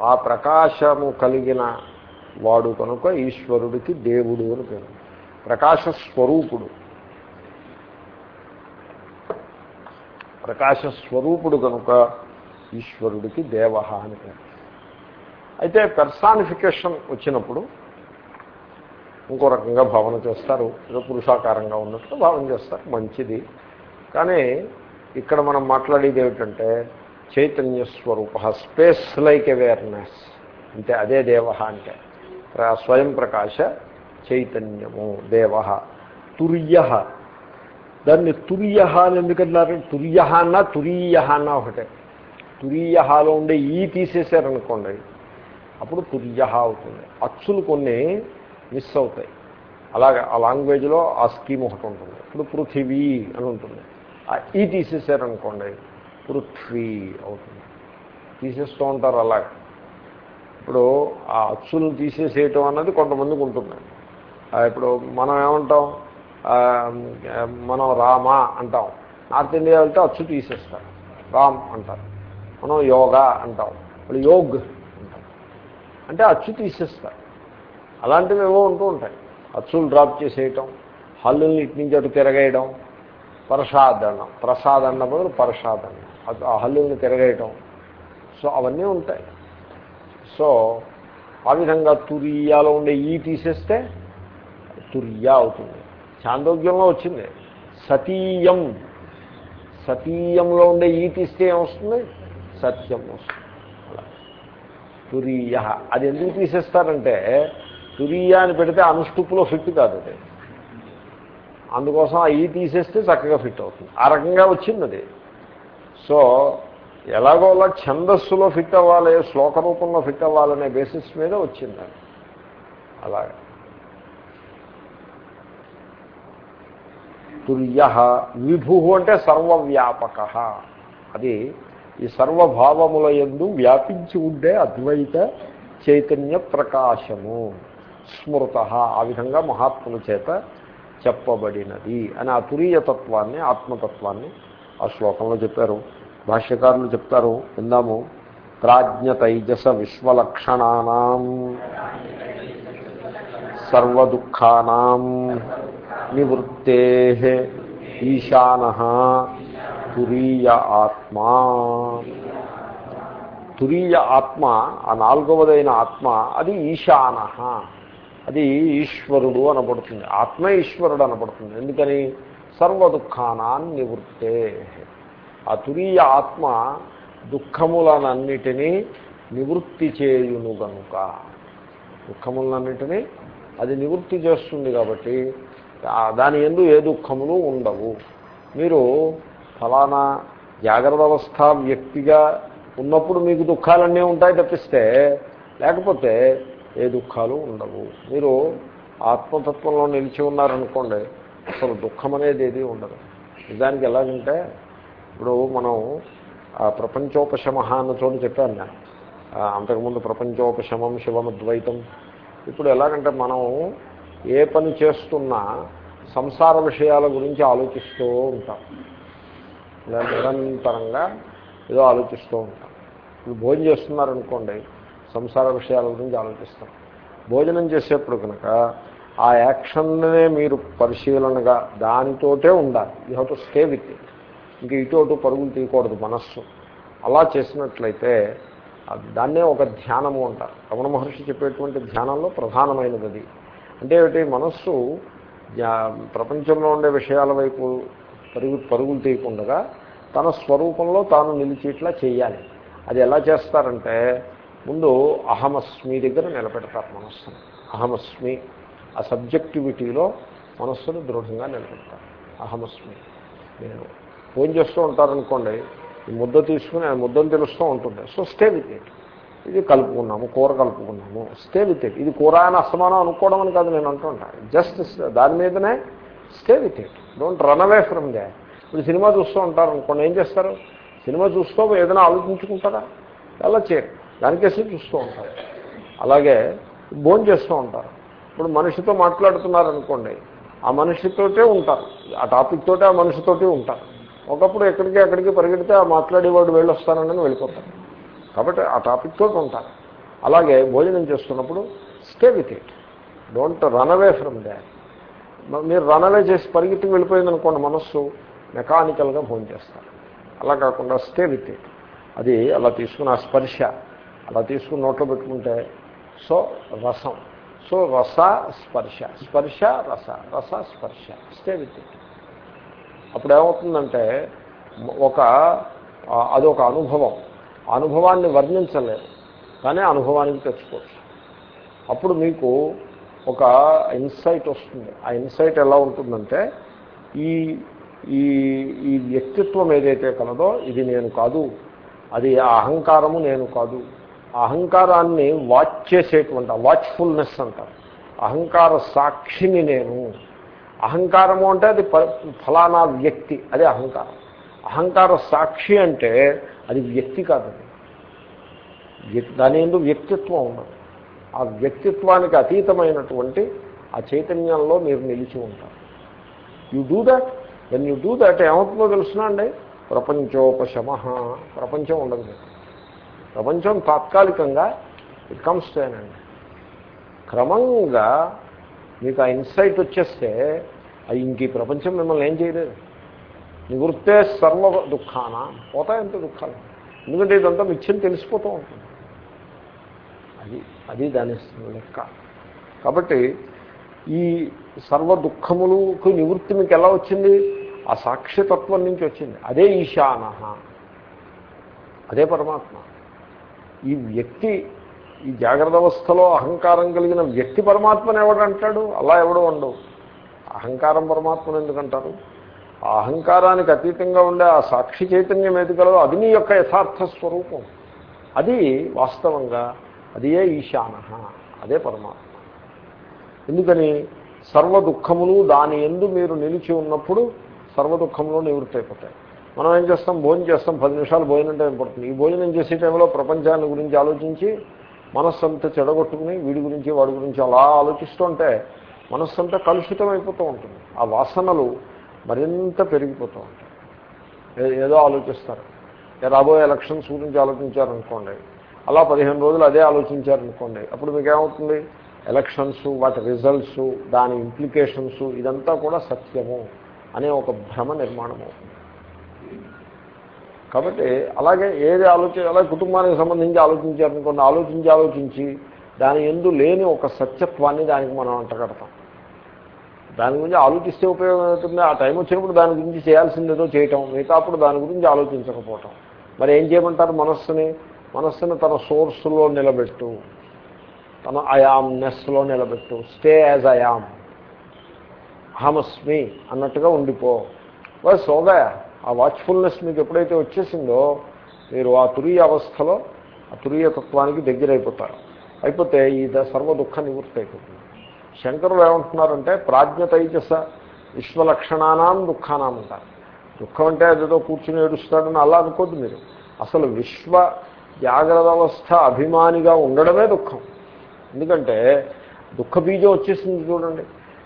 ఆ ప్రకాశము కలిగిన వాడు కనుక ఈశ్వరుడికి దేవుడు అని పేరు. ప్రకాశ స్వరూపుడు. ప్రకాశ స్వరూపుడు కనుక ఈశ్వరుడికి దేవ అని పేరు. అయితే పెర్సానిఫికేషన్ వచ్చినప్పుడు ఇంకో రకంగా భావన చేస్తారు. ఏదో పురుషాకారంగా ఉన్నట్లు భావన చేస్తారు. మంచిది. కానీ ఇక్కడ మనం మాట్లాడేది ఏమిటంటే చైతన్య స్వరూప స్పేస్ లైక్ అవేర్నెస్ అంటే అదే దేవ అంటే. స్వయం ప్రకాశ చైతన్యము దేవ తుర్య దాన్ని తుర్య అని ఎందుకన్నారు తుర్య అన్న తురీయ అన్న ఒకటే. తురీయహాలో ఉండే ఈ తీసేశారనుకోండి. అప్పుడు తుర్య అవుతుంది. అచ్చులు కొన్ని మిస్ అవుతాయి. అలాగే ఆ లాంగ్వేజ్లో ఆ స్కీమ్ ఒకటి ఉంటుంది. ఇప్పుడు పృథివీ అని ఉంటుంది. ఈ తీసేసారనుకోండి పృథ్వీ అవుతుంది. తీసేస్తూ ఉంటారు అలాగే. ఇప్పుడు ఆ అచ్చులు తీసేసేయటం అన్నది కొంతమందికి ఉంటుంది. ఇప్పుడు మనం ఏమంటాం? మనం రామ అంటాం. నార్త్ ఇండియా వెళ్తే అచ్చు తీసేస్తారు. రామ్ అంటారు. మనం యోగా అంటాం. ఇప్పుడు యోగ్ అంటే అచ్చు తీసేస్తారు. అలాంటివి ఏవో ఉంటూ ఉంటాయి. అచ్చులు డ్రాప్ చేసేయటం హల్లుల్ని ఇటు నుంచి అటు తిరగేయడం పరషాదన్న ప్రసాదన్న బదులు పరషాదన్న ఆ హల్లుల్ని తిరగేయటం. సో అవన్నీ ఉంటాయి. సో ఆ విధంగా తురియాలో ఉండే ఈ తీసేస్తే తురియా అవుతుంది. చాందోగ్యంలో వచ్చింది. సతీయం. సతీయంలో ఉండే ఈ తీస్తే ఏమొస్తుంది? సత్యం వస్తుంది. తురీయ అది ఎందుకు తీసేస్తారంటే తురీయ అని పెడితే అనుష్టుప్పులో ఫిట్ కాదు అది. అందుకోసం అవి తీసేస్తే చక్కగా ఫిట్ అవుతుంది. ఆ రకంగా వచ్చింది అది. సో ఎలాగోలా ఛందస్సులో ఫిట్ అవ్వాలి శ్లోక రూపంలో ఫిట్ అవ్వాలనే బేసిస్ మీద వచ్చింది అది. అలాగే. తుల్య విభు అంటే సర్వవ్యాపక అది ఈ సర్వభావముల ఎందు వ్యాపించి ఉండే అద్వైత చైతన్య ప్రకాశము. స్మృత ఆ విధంగా మహాత్ముల చేత చెప్పబడినది అని ఆ తురీయతత్వాన్ని ఆత్మతత్వాన్ని ఆ శ్లోకంలో చెప్పారు. భాష్యకారులు చెప్తారు విందాము. ప్రాజ్ఞతైజస విశ్వలక్షణానాం సర్వదుఃఖానాం నివృత్తే ఈశాన తురీయ ఆత్మా తురీయ ఆత్మ ఆ నాలుగవదైన ఆత్మ అది ఈశాన అది ఈశ్వరుడు అనబడుతుంది। ఆత్మ ఈశ్వరుడు అనబడుతుంది। ఎందుకని? సర్వ దుఃఖానాన్ని నివృత్తే। ఆ తురీయ ఆత్మ దుఃఖములనన్నిటినీ నివృత్తి చేయును గనుక। దుఃఖములన్నిటినీ అది నివృత్తి చేస్తుంది కాబట్టి దాని ఎందు ఏ దుఃఖములు ఉండవు। మీరు ఫలానా జాగ్రత్త అవస్థ వ్యక్తిగా ఉన్నప్పుడు మీకు దుఃఖాలన్నీ ఉంటాయి తప్పిస్తే లేకపోతే ఏ దుఃఖాలు ఉండవు. మీరు ఆత్మతత్వంలో నిలిచి ఉన్నారనుకోండి అసలు దుఃఖం అనేది ఏది ఉండదు. నిజానికి ఎలాగంటే ఇప్పుడు మనం ప్రపంచోపశమ అన్న చోటు చెప్పాను నేను. అంతకుముందు ప్రపంచోపశమం శివమద్వైతం. ఇప్పుడు ఎలాగంటే మనం ఏ పని చేస్తున్నా సంసార విషయాల గురించి ఆలోచిస్తూ ఉంటాం. ఇలా నిరంతరంగా ఏదో ఆలోచిస్తూ ఉంటాం ఇప్పుడు భోజనం చేస్తున్నారనుకోండి సంసార విషయాల గురించి ఆలోచిస్తాం. భోజనం చేసేప్పుడు కనుక ఆ యాక్షన్నే మీరు పరిశీలనగా దానితోటే ఉండాలి. You have to stay with it ఇంక ఇటు అటు పరుగులు తీయకూడదు మనస్సు. అలా చేసినట్లయితే దాన్నే ఒక ధ్యానము అంటారు. రమణ మహర్షి చెప్పేటువంటి ధ్యానంలో ప్రధానమైనది అంటే ఏమిటి? మనస్సు ప్రపంచంలో ఉండే విషయాల వైపు పరుగు పరుగులు తీయకుండా తన స్వరూపంలో తాను నిలిచేట్లా చేయాలి. అది ఎలా చేస్తారంటే ముందు అహమస్మి దగ్గర నిలబెడతారు మనస్సును. అహమస్మి ఆ సబ్జెక్టివిటీలో మనస్సును దృఢంగా నిలబెడతారు. అహమస్మి. నేను ఫోన్ చేస్తూ ఉంటారనుకోండి ఈ ముద్ద తీసుకుని ఆ ముద్దను తెలుస్తూ ఉంటుంది. సో స్టే విత్ ఇట్ ఇది కలుపుకున్నాము కూర కలుపుకున్నాము. స్టే విత్ ఇట్ ఇది కూర అని అసమానం అనుకోవడం అని కాదు నేను అంటుంటాను జస్ట్ దాని మీదనే stay with it. Don't run away from the ఇప్పుడు సినిమా చూస్తూ ఉంటారు అనుకోండి ఏం చేస్తారు? సినిమా చూస్తూ ఏదైనా ఆలోచించుకుంటారా? ఎలా చేయరు. దానికేసి చూస్తూ ఉంటారు. అలాగే భోజనం చేస్తూ ఉంటారు. ఇప్పుడు మనిషితో మాట్లాడుతున్నారనుకోండి ఆ మనిషితోటే ఉంటారు. ఆ టాపిక్ తోటే ఆ మనిషితోటే ఉంటారు. ఒకప్పుడు ఎక్కడికి ఎక్కడికి పరిగెడితే ఆ మాట్లాడేవాడు వెళ్ళొస్తానని వెళ్ళిపోతారు. కాబట్టి ఆ టాపిక్ తోటి ఉంటారు. అలాగే భోజనం చేస్తున్నప్పుడు stay with it. Don't run away from that మీరు రనవే చేసి పరిగెత్తి వెళ్ళిపోయింది అనుకోండి మనస్సు మెకానికల్గా ఫోన్ చేస్తారు. అలా కాకుండా స్టే విత్ ఇట్. అది అలా తీసుకున్న స్పర్శ అలా తీసుకుని నోట్లో పెట్టుకుంటే సో రసం. సో రస స్పర్శ స్పర్శ రస రస స్పర్శ స్టే విత్ ఇట్. అప్పుడు ఏమవుతుందంటే ఒక అదొక అనుభవం. అనుభవాన్ని వర్ణించలేదు కానీ అనుభవానికి తెచ్చుకోవచ్చు. అప్పుడు మీకు ఒక ఇన్సైట్ వస్తుంది. ఆ ఇన్సైట్ ఎలా ఉంటుందంటే ఈ ఈ ఈ వ్యక్తిత్వం ఏదైతే కలదో ఇది నేను కాదు అది ఆ అహంకారము నేను కాదు. అహంకారాన్ని వాచ్ చేసేటువంటి వాచ్ఫుల్నెస్ అంటారు. అహంకార సాక్షిని నేను. అహంకారము అంటే అది ఫలానా వ్యక్తి అదే అహంకారం. అహంకార సాక్షి అంటే అది వ్యక్తి కాదు. దాని ఎందుకు వ్యక్తిత్వం ఉన్నది. ఆ వ్యక్తిత్వానికి అతీతమైనటువంటి ఆ చైతన్యంలో మీరు నిలిచి ఉంటారు. You do that when you do that ఏమవుతుందో తెలుసునా అండి? ప్రపంచోపశమ. ప్రపంచం ఉండదు ప్రపంచం తాత్కాలికంగా ఇట్ కమ్స్ టు అండి క్రమంగా మీకు ఆ ఇన్సైట్ వచ్చేస్తే అది ఇంక ఈ ప్రపంచం మిమ్మల్ని ఏం చేయలేదు. నివృత్తే సర్వ దుఃఖాన. పోతాయంత దుఃఖాలు. ఎందుకంటే ఇదంతా మిచ్చని తెలిసిపోతూ ఉంటుంది. అది అది దాని లెక్క. కాబట్టి ఈ సర్వ దుఃఖములకు నివృత్తి మీకు ఎలా వచ్చింది? ఆ సాక్షితత్వం నుంచి వచ్చింది. అదే ఈశాన అదే పరమాత్మ. ఈ వ్యక్తి ఈ జాగ్రత్త అవస్థలో అహంకారం కలిగిన వ్యక్తి పరమాత్మను ఎవడంటాడు అలా ఎవడు ఉండవు. అహంకారం పరమాత్మను ఎందుకంటారు ఆ అహంకారానికి అతీతంగా ఉండే ఆ సాక్షి చైతన్యం ఏది కలదో అది నీ యొక్క యథార్థ స్వరూపం. అది వాస్తవంగా అదే ఈశాన. అదే పరమాత్మ. ఎందుకని? సర్వ దుఃఖములు దాని ఎందు మీరు నిలిచి ఉన్నప్పుడు సర్వ దుఃఖములు నివృత్తి అయిపోతాయి మనం ఏం చేస్తాం? భోజనం చేస్తాం. పది నిమిషాలు భోజనం టైం పడుతుంది. ఈ భోజనం చేసే టైంలో ప్రపంచాన్ని గురించి ఆలోచించి మనస్సు అంతా చెడగొట్టుకుని వీడి గురించి వాడి గురించి అలా ఆలోచిస్తుంటే మనస్సు అంతా కలుషితం అయిపోతూ ఉంటుంది. ఆ వాసనలు మరింత పెరిగిపోతూ ఉంటాయి. ఏ- ఏదో ఆలోచిస్తారు. రాబోయే ఎలక్షన్స్ గురించి ఆలోచించారనుకోండి. అలా పదిహేను రోజులు అదే ఆలోచించారనుకోండి అప్పుడు మీకు ఏమవుతుంది ఎలక్షన్స్ వాటి రిజల్ట్స్ దాని ఇంప్లికేషన్స్ ఇదంతా కూడా సత్యము అనే ఒక భ్రమ నిర్మాణం అవుతుంది. కాబట్టి అలాగే ఏది ఆలోచి అలాగే కుటుంబానికి సంబంధించి ఆలోచించారనుకోండి ఆలోచించి ఆలోచించి దాని ఎందు లేని ఒక సత్యత్వాన్ని దానికి మనం అంటగడతాం. దాని గురించి ఆలోచిస్తే ఉపయోగం అవుతుంది ఆ టైం వచ్చినప్పుడు దాని గురించి చేయాల్సిందేదో చేయటం మిగతా అప్పుడు దాని గురించి ఆలోచించకపోవటం. మరి ఏం చేయమంటారు మనస్సుని? మనస్సును తన సోర్సులో నిలబెట్టు. తన అయామ్నెస్లో నిలబెట్టు. స్టే యాజ్ అయామ్ అహమస్మి అన్నట్టుగా ఉండిపో. బస్ సోగా ఆ వాచ్ఫుల్నెస్ మీకు ఎప్పుడైతే వచ్చేసిందో మీరు ఆ తురియ అవస్థలో ఆ తురియ తత్వానికి దగ్గర అయిపోతారు అయిపోతే ఈ ద- సర్వ దుఃఖ నివృత్తి అయిపోతుంది. శంకరులు ఏమంటున్నారంటే ప్రాజ్ఞతైజస విశ్వలక్షణానాం దుఃఖానాం అంటారు. దుఃఖం అంటే అదేదో కూర్చుని ఏడుస్తాడని అలా అనుకోద్దు మీరు. అసలు విశ్వ జాగ్రత్త అవస్థ అభిమానిగా ఉండడమే దుఃఖం. ఎందుకంటే దుఃఖ బీజం వచ్చేసింది చూడండి.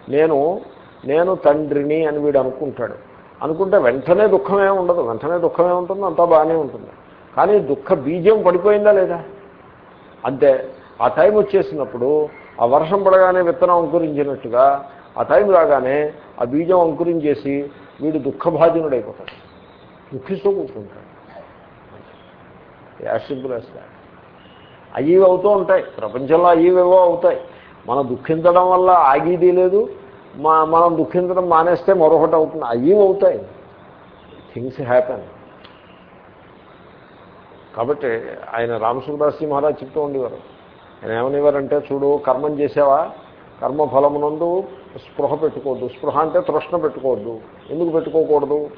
నేను నేను తండ్రిని అని వీడు అనుకుంటాడు. అనుకుంటే వెంటనే దుఃఖమే ఉండదు. వెంటనే దుఃఖమే ఉంటుంది అంతా బాగానే ఉంటుంది. కానీ దుఃఖ బీజం పడిపోయిందా లేదా? అంతే ఆ టైం వచ్చేసినప్పుడు ఆ వర్షం పడగానే విత్తనం అంకురించినట్టుగా ఆ టైం రాగానే ఆ బీజం అంకురించేసి వీడు దుఃఖభాజనుడైపోతాడు. దుఃఖిస్తూ కూర్చుంటాడు. యాజ్ సింపుల్ యాజ్ దాట్ అయ్యివి అవుతూ ఉంటాయి. ప్రపంచంలో అయ్యివేవో అవుతాయి. మనం దుఃఖించడం వల్ల ఆగేది లేదు. మా మనం దుఃఖించడం మానేస్తే మరొకటి అవుతుంది. అవి అవుతాయి. థింగ్స్ హ్యాపెన్ కాబట్టి ఆయన రామసుదాసి మహారాజ్ చెప్తూ ఉండేవారు. ఆయన ఏమనేవారంటే చూడు కర్మం చేసావా? కర్మఫలమునందు స్పృహ పెట్టుకోవద్దు. స్పృహ అంటే తృష్ణ పెట్టుకోవద్దు. ఎందుకు పెట్టుకోకూడదు?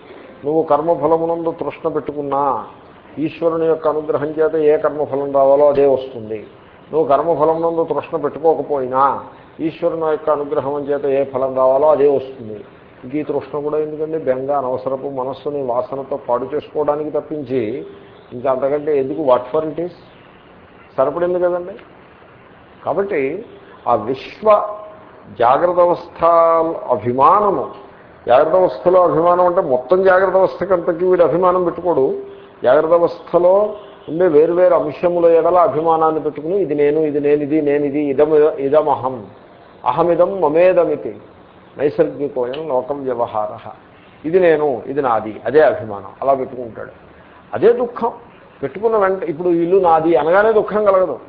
నువ్వు కర్మఫలమునందు తృష్ణ పెట్టుకున్నా. ఈశ్వరుని యొక్క అనుగ్రహం చేత ఏ కర్మఫలం రావాలో అదే వస్తుంది. నువ్వు కర్మఫలం నందు తృష్ణ పెట్టుకోకపోయినా ఈశ్వరుని యొక్క అనుగ్రహం చేత ఏ ఫలం రావాలో అదే వస్తుంది. ఇంక ఈ తృష్ణ కూడా ఎందుకండి? బెంగ అనవసరపు మనస్సుని వాసనతో పాడు చేసుకోవడానికి తప్పించి ఇంకా అంతకంటే ఎందుకు? వాట్ ఫర్ ఇట్ ఈస్ సరిపడింది కదండి? కాబట్టి ఆ విశ్వ జాగ్రత్త అవస్థ అభిమానము జాగ్రత్త అవస్థలో అభిమానం అంటే మొత్తం జాగ్రత్త అవస్థకంతకి వీడు అభిమానం పెట్టుకోడు. జాగ్రత్త అవస్థలో ఉండే వేరువేరు అంశముల ఎడల అభిమానాన్ని పెట్టుకుని ఇది నేను ఇది నేను ఇది నేను ఇది ఇదం ఇదమహం అహమిదం మమేదమితి. నైసర్గికోయం లోకం వ్యవహార. ఇది నేను ఇది నాది. అదే అభిమానం. అలా పెట్టుకుంటాడు. అదే దుఃఖం. పెట్టుకున్న వెంట ఇప్పుడు ఇల్లు నాది అనగానే దుఃఖం కలగదు.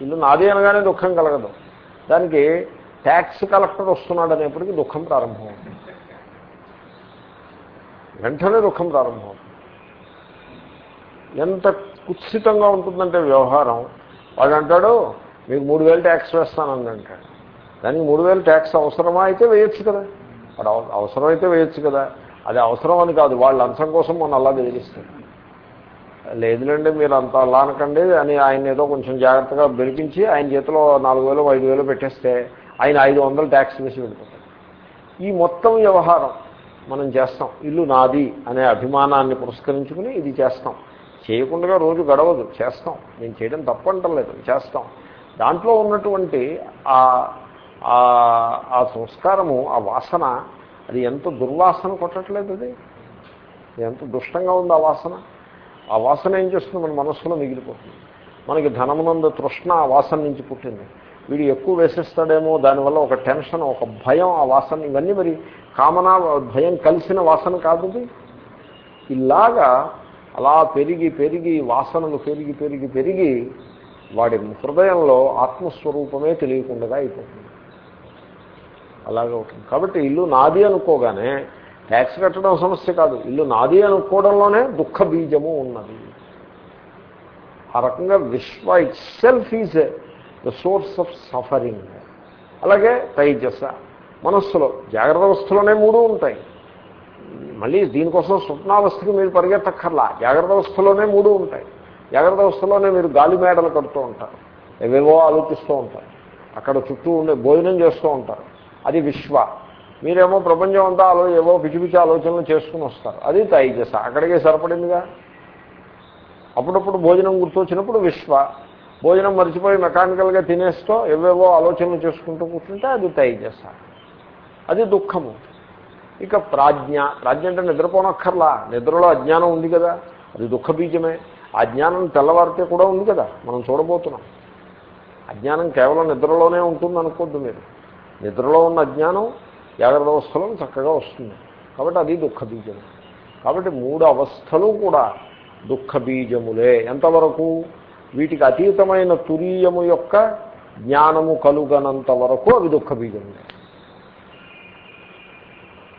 ఇల్లు నాది అనగానే దుఃఖం కలగదు. దానికి ట్యాక్స్ కలెక్టర్ వస్తున్నాడు అనేప్పటికీ దుఃఖం ప్రారంభమవుతుంది. వెంటనే దుఃఖం ప్రారంభమవుతుంది. ఎంత కుత్సితంగా ఉంటుందంటే వ్యవహారం. వాడు అంటాడు మీకు మూడు వేలు ట్యాక్స్ వేస్తానని అంటాడు. దానికి మూడు వేలు ట్యాక్స్ అవసరమా? అయితే వేయొచ్చు కదా. వాడు అవ- అవసరమైతే వేయొచ్చు కదా. అది అవసరం అని కాదు. వాళ్ళ అంశం కోసం మనం అలా బెదిరిస్తారు లేదులేండి మీరు అంత అలా అనకండి అని ఆయన ఏదో కొంచెం జాగ్రత్తగా బెరిపించి ఆయన చేతిలో నాలుగు వేలు ఐదు వేలు పెట్టేస్తే ఆయన ఐదు వందలు ట్యాక్స్ వేసి వెళ్ళిపోతాడు. ఈ మొత్తం వ్యవహారం మనం చేస్తాం. ఇల్లు నాది అనే అభిమానాన్ని పురస్కరించుకుని ఇది చేస్తాం. చేయకుండా రోజు గడవదు. చేస్తాం. నేను చేయడం తప్పంటలేదు. చేస్తాం. దాంట్లో ఉన్నటువంటి ఆ ఆ- సంస్కారము ఆ వాసన అది ఎంత దుర్వాసన కొట్టట్లేదు అది? ఎంత దుష్టంగా ఉంది ఆ వాసన? ఆ వాసన ఏం చేస్తుంది? మన మనస్సులో మిగిలిపోతుంది. మనకి ధనమునందు తృష్ణ ఆ వాసన నుంచి పుట్టింది. వీడు ఎక్కువ వేసేస్తాడేమో దానివల్ల ఒక టెన్షన్ ఒక భయం ఆ వాసన. ఇవన్నీ మరి కామన భయం కలిసిన వాసన కాదు ఇది. ఇలాగా అలా పెరిగి పెరిగి వాసనలు పెరిగి పెరిగి పెరిగి వాడి హృదయంలో ఆత్మస్వరూపమే తెలియకుండా అయిపోతుంది. అలాగే అవుతుంది. కాబట్టి ఇల్లు నాది అనుకోగానే ట్యాక్స్ కట్టడం సమస్య కాదు. ఇల్లు నాది అనుకోవడంలోనే దుఃఖ బీజము ఉన్నది. ఆ రకంగా విశ్వ itself is the source of suffering. అలాగే తైజస. మనస్సులో జాగ్రత్త అవస్థలోనే మూడు ఉంటాయి. మళ్ళీ దీనికోసం స్వప్నావస్థకి మీరు పరిగెత్తక్కర్లా. జాగ్రత్త అవస్థలోనే మూడు ఉంటాయి. జాగ్రత్త అవస్థలోనే మీరు గాలి మేడలు కడుతూ ఉంటారు. ఏవేవో ఆలోచిస్తూ ఉంటారు. అక్కడ చుట్టూ ఉండే భోజనం చేస్తూ ఉంటారు. అది విశ్వ. మీరేమో ప్రపంచం అంతా ఆలో ఏవో పిచ్చి పిచ్చి ఆలోచనలు చేసుకుని వస్తారు. అది తైజస. అక్కడికే సరిపడిందిగా? అప్పుడప్పుడు భోజనం గుర్తొచ్చినప్పుడు విశ్వ. భోజనం మర్చిపోయి మెకానికల్గా తినేస్తూ ఏవేవో ఆలోచనలు చేసుకుంటూ కూర్చుంటే అది తైజస. అది దుఃఖము. ఇక ప్రాజ్ఞ ప్రాజ్ఞ అంటే నిద్రపోనక్కర్లా. నిద్రలో అజ్ఞానం ఉంది కదా. అది దుఃఖ బీజమే ఆ జ్ఞానం తెల్లవారితే కూడా ఉంది కదా. మనం చూడబోతున్నాం. అజ్ఞానం కేవలం నిద్రలోనే ఉంటుంది అనుకోద్దు మీరు. నిద్రలో ఉన్న అజ్ఞానం జాగ్రత్త అవస్థలో చక్కగా వస్తుంది. కాబట్టి అది దుఃఖ బీజం కాబట్టి మూడు అవస్థలు కూడా దుఃఖ బీజములే ఎంతవరకు? వీటికి అతీతమైన తురీయము యొక్క జ్ఞానము కలుగనంత వరకు అవి దుఃఖ బీజములే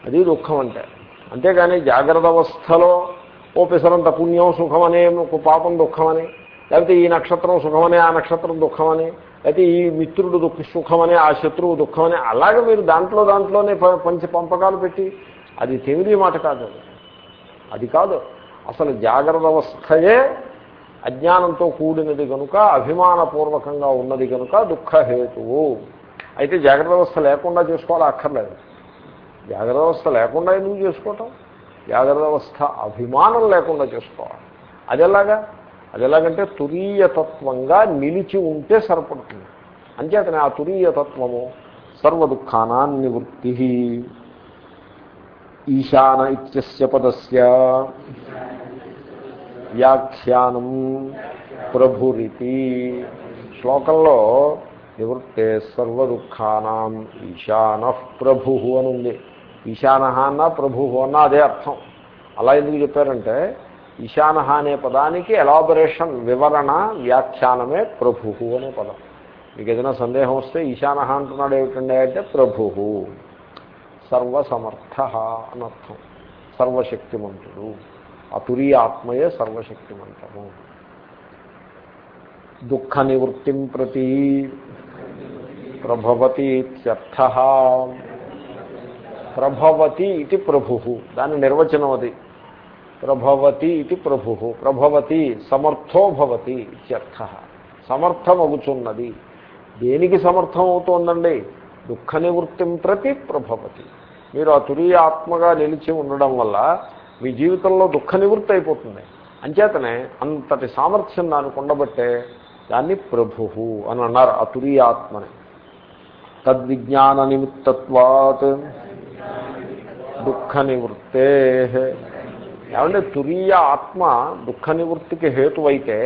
అది దుఃఖం అంటే. అంతేగాని జాగ్రత్త అవస్థలో ఓ పిసరంత పుణ్యం సుఖమనే పాపం దుఃఖమని లేకపోతే ఈ నక్షత్రం సుఖమని ఆ నక్షత్రం దుఃఖమని అయితే ఈ మిత్రుడు దుఃఖ సుఖమని ఆ శత్రువు దుఃఖమని అలాగే మీరు దాంట్లో దాంట్లోనే ప- పంచ పంపకాలు పెట్టి అది తెలివి మాట కాదు. అది. అది కాదు. అసలు జాగ్రత్త అవస్థయే అజ్ఞానంతో కూడినది కనుక అభిమానపూర్వకంగా ఉన్నది కనుక దుఃఖహేతువు. అయితే జాగ్రత్త అవస్థ లేకుండా చేసుకోవాలి అక్కర్లేదు. జాగ్రత్త అవస్థ లేకుండా ఎందుకు చేసుకోవటం? జాగ్రత్త అవస్థ అభిమానం లేకుండా చేసుకోవాలి. అది ఎలాగా అది ఎలాగంటే తురీయతత్వంగా నిలిచి ఉంటే సరిపడుతుంది. అంచేతనే ఆ తురీయతత్వము సర్వ దుఃఖానాన్ నివృత్తి ఈశాన ఇత్యస్య పదస్య. వ్యాఖ్యానం ప్రభురితి. శ్లోకంలో నివృత్తే సర్వ దుఃఖానాం ఈశాన ప్రభు అని ఉంది ఈశాన అన్న ప్రభు అన్న అదే అర్థం. అలా ఎందుకు చెప్పారంటే ఈశాన అనే పదానికి ఎలాబరేషన్ వివరణ వ్యాఖ్యానమే ప్రభు అనే పదం. మీకు ఏదైనా సందేహం వస్తే ఈశాన అంటున్నాడు ఏమిటండి అంటే ప్రభు సర్వసమర్థ అనర్థం సర్వశక్తిమంతుడు. అతురీ ఆత్మయే సర్వశక్తిమంతము. దుఃఖ నివృత్తిం ప్రతి ప్రభవతి ఇత్యర్థ ప్రభవతి ఇది ప్రభు దాని నిర్వచనం అది. ప్రభవతి ఇది ప్రభు ప్రభవతి సమర్థో భవతి ఇత్యర్థ. సమర్థమగుచున్నది. దేనికి సమర్థం అవుతోందండి దుఃఖ నివృత్తిం ప్రతి ప్రభవతి. మీరు ఆ తురీయ ఆత్మగా నిలిచి ఉండడం వల్ల మీ జీవితంలో దుఃఖ నివృత్తి అయిపోతుంది. అంచేతనే అంతటి సామర్థ్యం దానికి ఉండబట్టే దాన్ని ప్రభు అని అన్నారు ఆ తురీయ ఆత్మని. తద్విజ్ఞాన నిమిత్తత్వాత్ దుఃఖ నివృత్తే ఏమంటే తురీయ ఆత్మ దుఃఖ నివృత్తికి హేతువైతే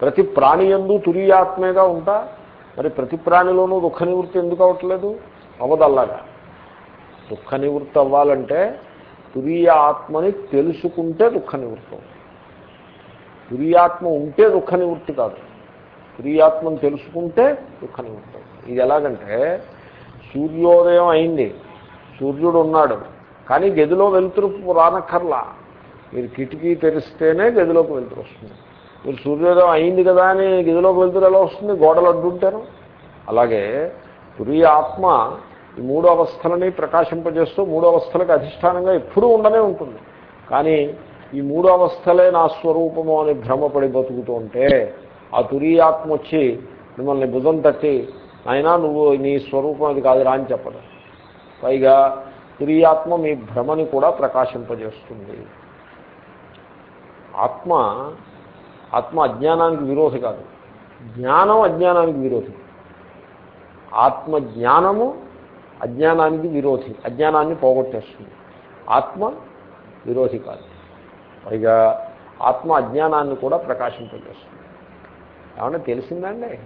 ప్రతి ప్రాణి ఎందు తురీయ ఆత్మేగా ఉంటా. మరి ప్రతి ప్రాణిలోనూ దుఃఖ నివృత్తి ఎందుకు అవ్వట్లేదు? అవదల్లాగా దుఃఖ నివృత్తి అవ్వాలంటే తురీయ ఆత్మని తెలుసుకుంటే దుఃఖ నివృత్తి తురియాత్మ ఉంటే దుఃఖ నివృత్తి కాదు తురియాత్మను తెలుసుకుంటే దుఃఖ నివృత్తి ఇది ఎలాగంటే సూర్యోదయం అయింది. సూర్యుడు ఉన్నాడు. కానీ గదిలో వెలుతురు రానక్కర్లా మీరు కిటికీ తెరిస్తేనే గదిలోకి వెలుతురు వస్తుంది. మీరు సూర్యోదయం అయింది కదా అని గదిలోకి వెలుతురు ఎలా వస్తుంది? గోడలు అడ్డుంటారు. అలాగే తురియ ఆత్మ ఈ మూడు అవస్థలని ప్రకాశింపజేస్తూ మూడు అవస్థలకు అధిష్టానంగా ఎప్పుడూ ఉండనే ఉంటుంది. కానీ ఈ మూడు అవస్థలే నా స్వరూపము అని భ్రమపడి బతుకుతూ ఉంటే ఆ తురియాత్మ వచ్చి మిమ్మల్ని భుజం తట్టి అయినా నువ్వు నీ స్వరూపం అది కాదురా అని చెప్పడం పైగా క్రియాత్మ మీ భ్రమని కూడా ప్రకాశింపజేస్తుంది. ఆత్మ ఆత్మ అజ్ఞానానికి విరోధి కాదు. జ్ఞానం అజ్ఞానానికి విరోధి. ఆత్మ జ్ఞానము అజ్ఞానానికి విరోధి. అజ్ఞానాన్ని పోగొట్టేస్తుంది. ఆత్మ విరోధి కాదు. పైగా ఆత్మ అజ్ఞానాన్ని కూడా ప్రకాశింపజేస్తుంది. ఏమన్నా తెలిసిందండి